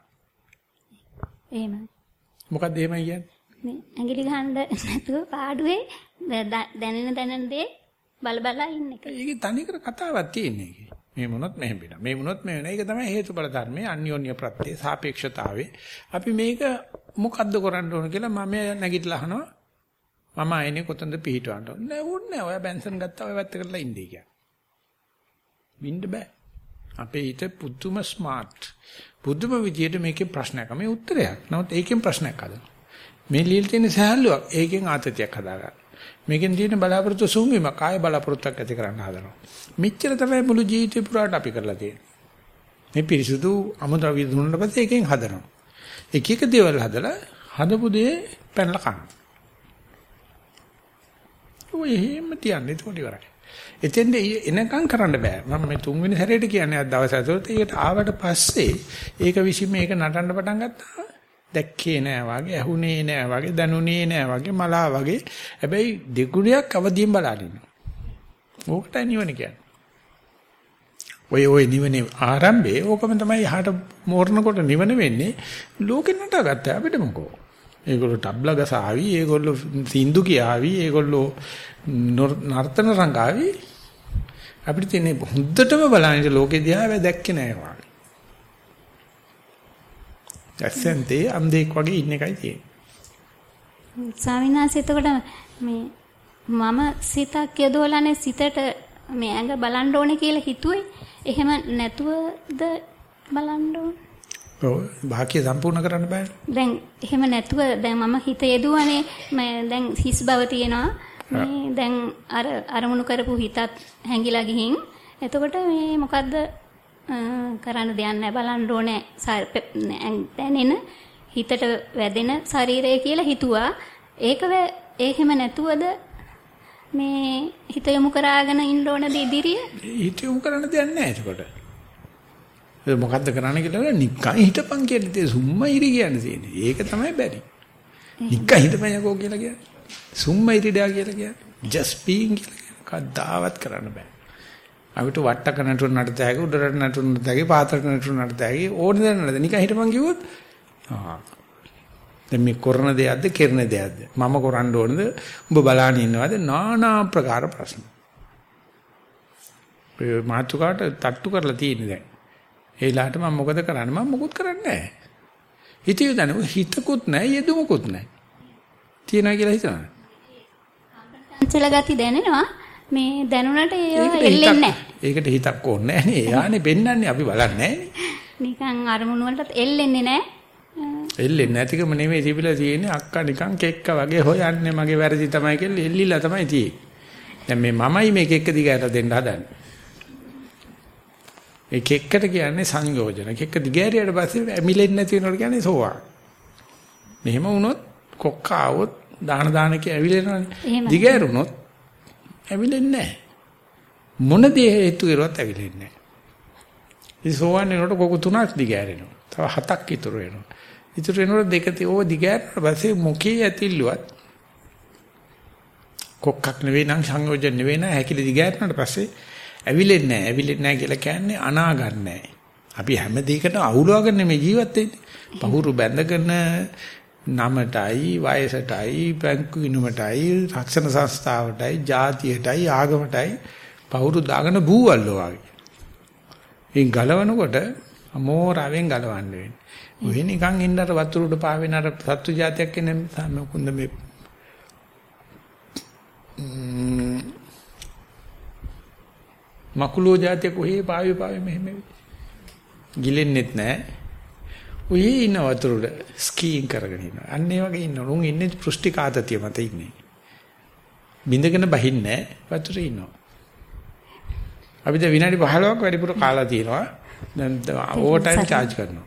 එහෙමයි. මොකද්ද එහෙමයි කියන්නේ? මේ ඇඟිලි ගහන්න නැතුව පාඩුවේ දැනෙන දැනෙන දේ බල බල ඉන්න එක. ඒකේ තනිකර කතාවක් තියෙන්නේ. මේ මොනොත් මෙහෙම වෙනවා. මේ මොනොත් මේ වෙනවා. ඒක තමයි හේතුඵල ධර්මයේ අන්‍යෝන්‍ය ප්‍රත්‍ය සාපේක්ෂතාවේ. අපි මේක මොකද්ද කරන්න ඕන කියලා මම නැගිටලා අහනවා. මම ආයේ කොතනද පිහිටවන්න ඕන. නෑ ඕනේ නෑ. ඔයා බැන්සන් ගත්තා ඔය වැත්ත කරලා ඉන්නේ කියලා. වින්න බෑ. අපේ හිත පුදුම ස්මාර්ට්. පුදුම විදියට මේකේ ප්‍රශ්නයක්. මේ උත්තරයක්. නමුත් ඒකෙන් ප්‍රශ්නයක් හදනවා. මේ ලියලා තියෙන සහැල්ලුවක්. ඒකෙන් ආතතියක් හදාගන්න. මේකෙන් තියෙන බලාපොරොත්තු සුන්වීමක් ආය බලාපොරොත්තුක් ඇති කරන්න හදනවා. මෙච්චර තමයි මුළු ජීවිතේ පුරාට අපි කරලා තියෙන්නේ. මේ පිරිසුදු අමුද්‍රව්‍ය දුන්නාට පස්සේ එකෙන් හදනවා. එක එක දේවල් හදලා හදපු දේ පැනලා කනවා. ඔය එහෙම තියන්නේ ඒක ඉවරයි. එතෙන්ද එනකම් කරන්න බෑ. මම මේ තුන්වෙනි සැරේට කියන්නේ අද දවස් ඇතුළත ඒකට ආවට පස්සේ ඒක විසින් මේක නටන්න පටන් ගත්තා. දැක්කේ නෑ වගේ, ඇහුනේ නෑ වගේ, දැනුනේ නෑ වගේ, මලා වගේ. හැබැයි දෙගුණයක් අවදියෙන් බලන ඉන්නවා. ඕකට නිවන කියන්නේ. ඔය ඔය නිවනේ ආරම්භයේ ඕකම තමයි යහට මෝරනකොට නිවන වෙන්නේ ලෝකෙ නටගත්තා අපිට මොකෝ ඒගොල්ලෝ ටබ්ලා ගසාවි ඒගොල්ලෝ සින්දු කියාවි ඒගොල්ලෝ නර්තන රංගාවි අපිට තියෙන්නේ හොඳටම බලන්නේ ලෝකෙ දිහා දැක්කේ නෑ වාගේ ඇසෙන්තේ අම්දෙක් වගේ ඉන්න එකයි තියෙන්නේ ස්වාමීන් වහන්සේ එතකොට මේ මම සිතක් යදවලානේ සිතට මේ ඇඟ බලන්න ඕනේ කියලා හිතුවේ එහෙම නැතුවද බලන්න ඕන? ඔව් වාක්‍ය සම්පූර්ණ කරන්න බෑ. දැන් එහෙම නැතුව දැන් මම හිත යෙදුවනේ දැන් හිස් බව තියෙනවා. මේ දැන් අර අරමුණු කරපු හිතත් හැංගිලා ගිහින් එතකොට මේ මොකද්ද කරන්න දෙයක් නැහැ බලන්න ඕනේ දැනෙන හිතට වැදෙන ශරීරය කියලා හිතුවා. ඒක ඒකෙම නැතුවද මේ හිත යොමු කරාගෙන ඉන්න ඕනද ඉදිරිය? හිත යොමු කරන්න දෙයක් නැහැ එතකොට. මොකද්ද කරන්න කියලා නිකන් හිටපන් කියලා තියෙන්නේ සුම්මයිරි කියන්නේ තියෙන්නේ. ඒක තමයි බැරි. නිකන් හිටපන් යකෝ කියලා කියන්නේ. සුම්මයිරිඩා කියලා කියන්නේ. just being කියලා කද්දාවත් කරන්න බෑ. අපිට වට්ටක නටුන නටතෑගේ උඩරට නටුන නටතෑගේ පාතරට නටුන නටතෑගේ ඕනේ දැන නේද නිකන් හිටපන් කිව්වොත් ආ දැන් මේ කරන දෙයක්ද කෙරෙන දෙයක්ද? මම කරන්න ඕනද? උඹ බලන්න ඉන්නවද? নানা ප්‍රකාර ප්‍රශ්න. ඒ මාතුකාට තට්ටු කරලා තියෙන්නේ දැන්. ඒලාට මම මොකද කරන්නේ? මම මොකුත් කරන්නේ නැහැ. හිතියු දන්නේ හිතකුත් නැහැ යෙදුමකුත් නැහැ. තියනවා කියලා හිතනවා චංචල ගති දැනෙනවා. මේ දැනුණට ඒව එල්ලෙන්නේ නැහැ ඒකට හිතක් ඕනේ නැහැ නේ යානේ පෙන්වන්නේ අපි බලන්නේ නිකන් අරමුණු වලට එල්ලෙන්නේ නැහැ එල්ලෙන්නේ නැතිකම නෙමෙයි තිබිලා තියෙන්නේ අක්කා නිකන් කෙක්ක වගේ හොයන්නේ මගේ වැරදි තමයි කියලා එල්ලිලා තමයි තියෙන්නේ. දැන් මේ මමයි මේ කෙක්ක දිගට දෙන්න හදන්නේ. ඒ කෙක්කට කියන්නේ සංයෝජන. කෙක්ක දිගෑරියට පස්සේ ඇමිලෙන්නේ නැති වෙනවට කියන්නේ සෝවා. මෙහෙම වුණොත් කොක්ක આવොත් දාන දාන කිය ඇවිලෙනවනේ. දිගෑරුණොත් ඇවිලෙන්නේ නැහැ. මොන දේ හේතු කරුවත් ඇවිලෙන්නේ නැහැ. ඉතින් සෝවන් වෙනකොට කොක තුනක් දිගෑරෙනවා. තව හතක් ඉතුරු වෙනවා. ඉතුරු වෙනකොට දෙක තියෝ දිගෑරට පස්සේ මොකේ ඇතිල්ලුවත් කොක්කක් නෙවෙයි නම් සංයෝජන නෙවෙයි නම් හැකිලි දිගෑරනට පස්සේ ඇවිලෙන්නේ නැහැ. ඇවිලෙන්නේ නැහැ කියලා කියන්නේ අනාගන්නේ අපි හැම දෙයකටම අවුලවගෙන මේ ජීවත් වෙන්නේ. පහුරු බැඳගෙන නමටයි වයසටයි බැංකු ඉනුමටයි රක්ෂණ සංස්ථාවටයි ජාතියටයි ආගමටයි පහුරු දාගෙන බූවල්ලෝ වගේ. ඉන් ගලවනකොට අමෝරාවෙන් ගලවන්න වෙන්නේ. ඔය නිකන් ඉන්න අර වතුර උඩ පාවෙන අර සත්තු జాතියක් එන්නේ මොකුන්ද මේ මකුලෝ జాතිය කොහේ පාවේ පාවේ මෙහෙම ගිලෙන්නෙත් නැහැ. ඔය ඉන්න වතුර උඩ ස්කීයින් කරගෙන ඉන්නවා. අන්න ඒ වගේ ඉන්න උන් ඉන්නේ පෘෂ්ටික ආතතිය මත ඉන්නේ. බින්දගෙන බහින්නේ වතුරේ ඉන්නවා. අපි දැන් විනාඩි 15ක් වැඩිපුර කාලා තියෙනවා. දැන් ඕවර් ටයිම් charge කරනවා.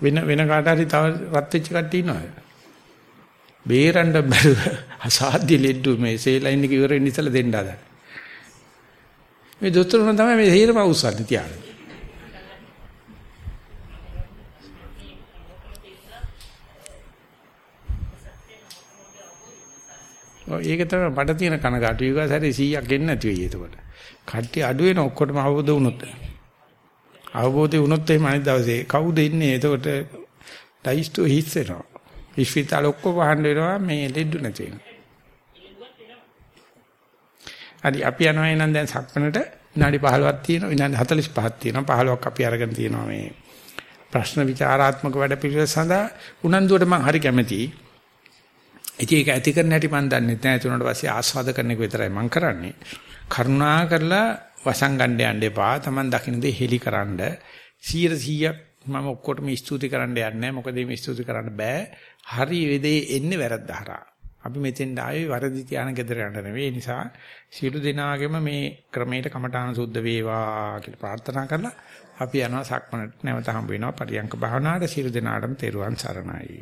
වෙන වෙන කාට හරි තව රත් වෙච්ච කට්ටිය ඉන්නවද? බේරන්න බැරුව අසාධ්‍ය ලෙඩ්ඩු මේ සේලයින් එක ඉවර වෙන්න ඉස්සලා දෙන්න හදන. මේ දොස්තරුන් තමයි මේ හේරම උස්සන්නේ තියාගෙන. ඒක තමයි මට තියෙන කනගාටු විකාසරේ 100ක් එන්නේ නැති වෙයි එතකොට. කට්ටිය අඩු වෙන ඔක්කොටම අවබෝධ වුණොත්. අවබෝධය වුණොත් එහෙම අනිත් දවසේ කවුද ඉන්නේ? එතකොට ඩයිස්ටෝ හිස් වෙනවා. ඉස්පිතාල ඔක්කොම වහන්න වෙනවා මේ ලෙඩු නැති වෙනවා. හරි අපි යනවා එහෙනම් දැන් සක්මනට විනාඩි 15ක් තියෙනවා විනාඩි 45ක් තියෙනවා 15ක් අපි අරගෙන තියෙනවා මේ ප්‍රශ්න විචාරාත්මක වැඩ පිළිවෙල සඳහා උනන්දුවට මම හරි කැමතියි. ඉතින් ඒක ඇති කරන්න හැටි මම දන්නේ නැහැ. ඒ උනට පස්සේ ආස්වාද කරන එක විතරයි මම කරන්නේ. කරුණා කරලා වසංගණ්ඩ යන්න එපා. Taman දකින්න දේ හෙලිකරනද 100%ක් මම ඔක්කොටම ස්තුති කරන්න යන්නේ නැහැ. මොකද මේ ස්තුති කරන්න බෑ. හරි වේදේ එන්නේ වැරද්ද හරහා. අපි මෙතෙන් ආවේ වරදි තියාන ගෙදර යන්න නෙවෙයි. ඒ නිසා සියලු දෙනාගේම මේ ක්‍රමයට කමඨාන සුද්ධ වේවා කියලා ප්‍රාර්ථනා කරලා අපි යනවා සක්මනට නැවත හම්බ වෙනවා පරියංක භාවනාවට සියලු දෙනාටම තෙරුවන් සරණයි.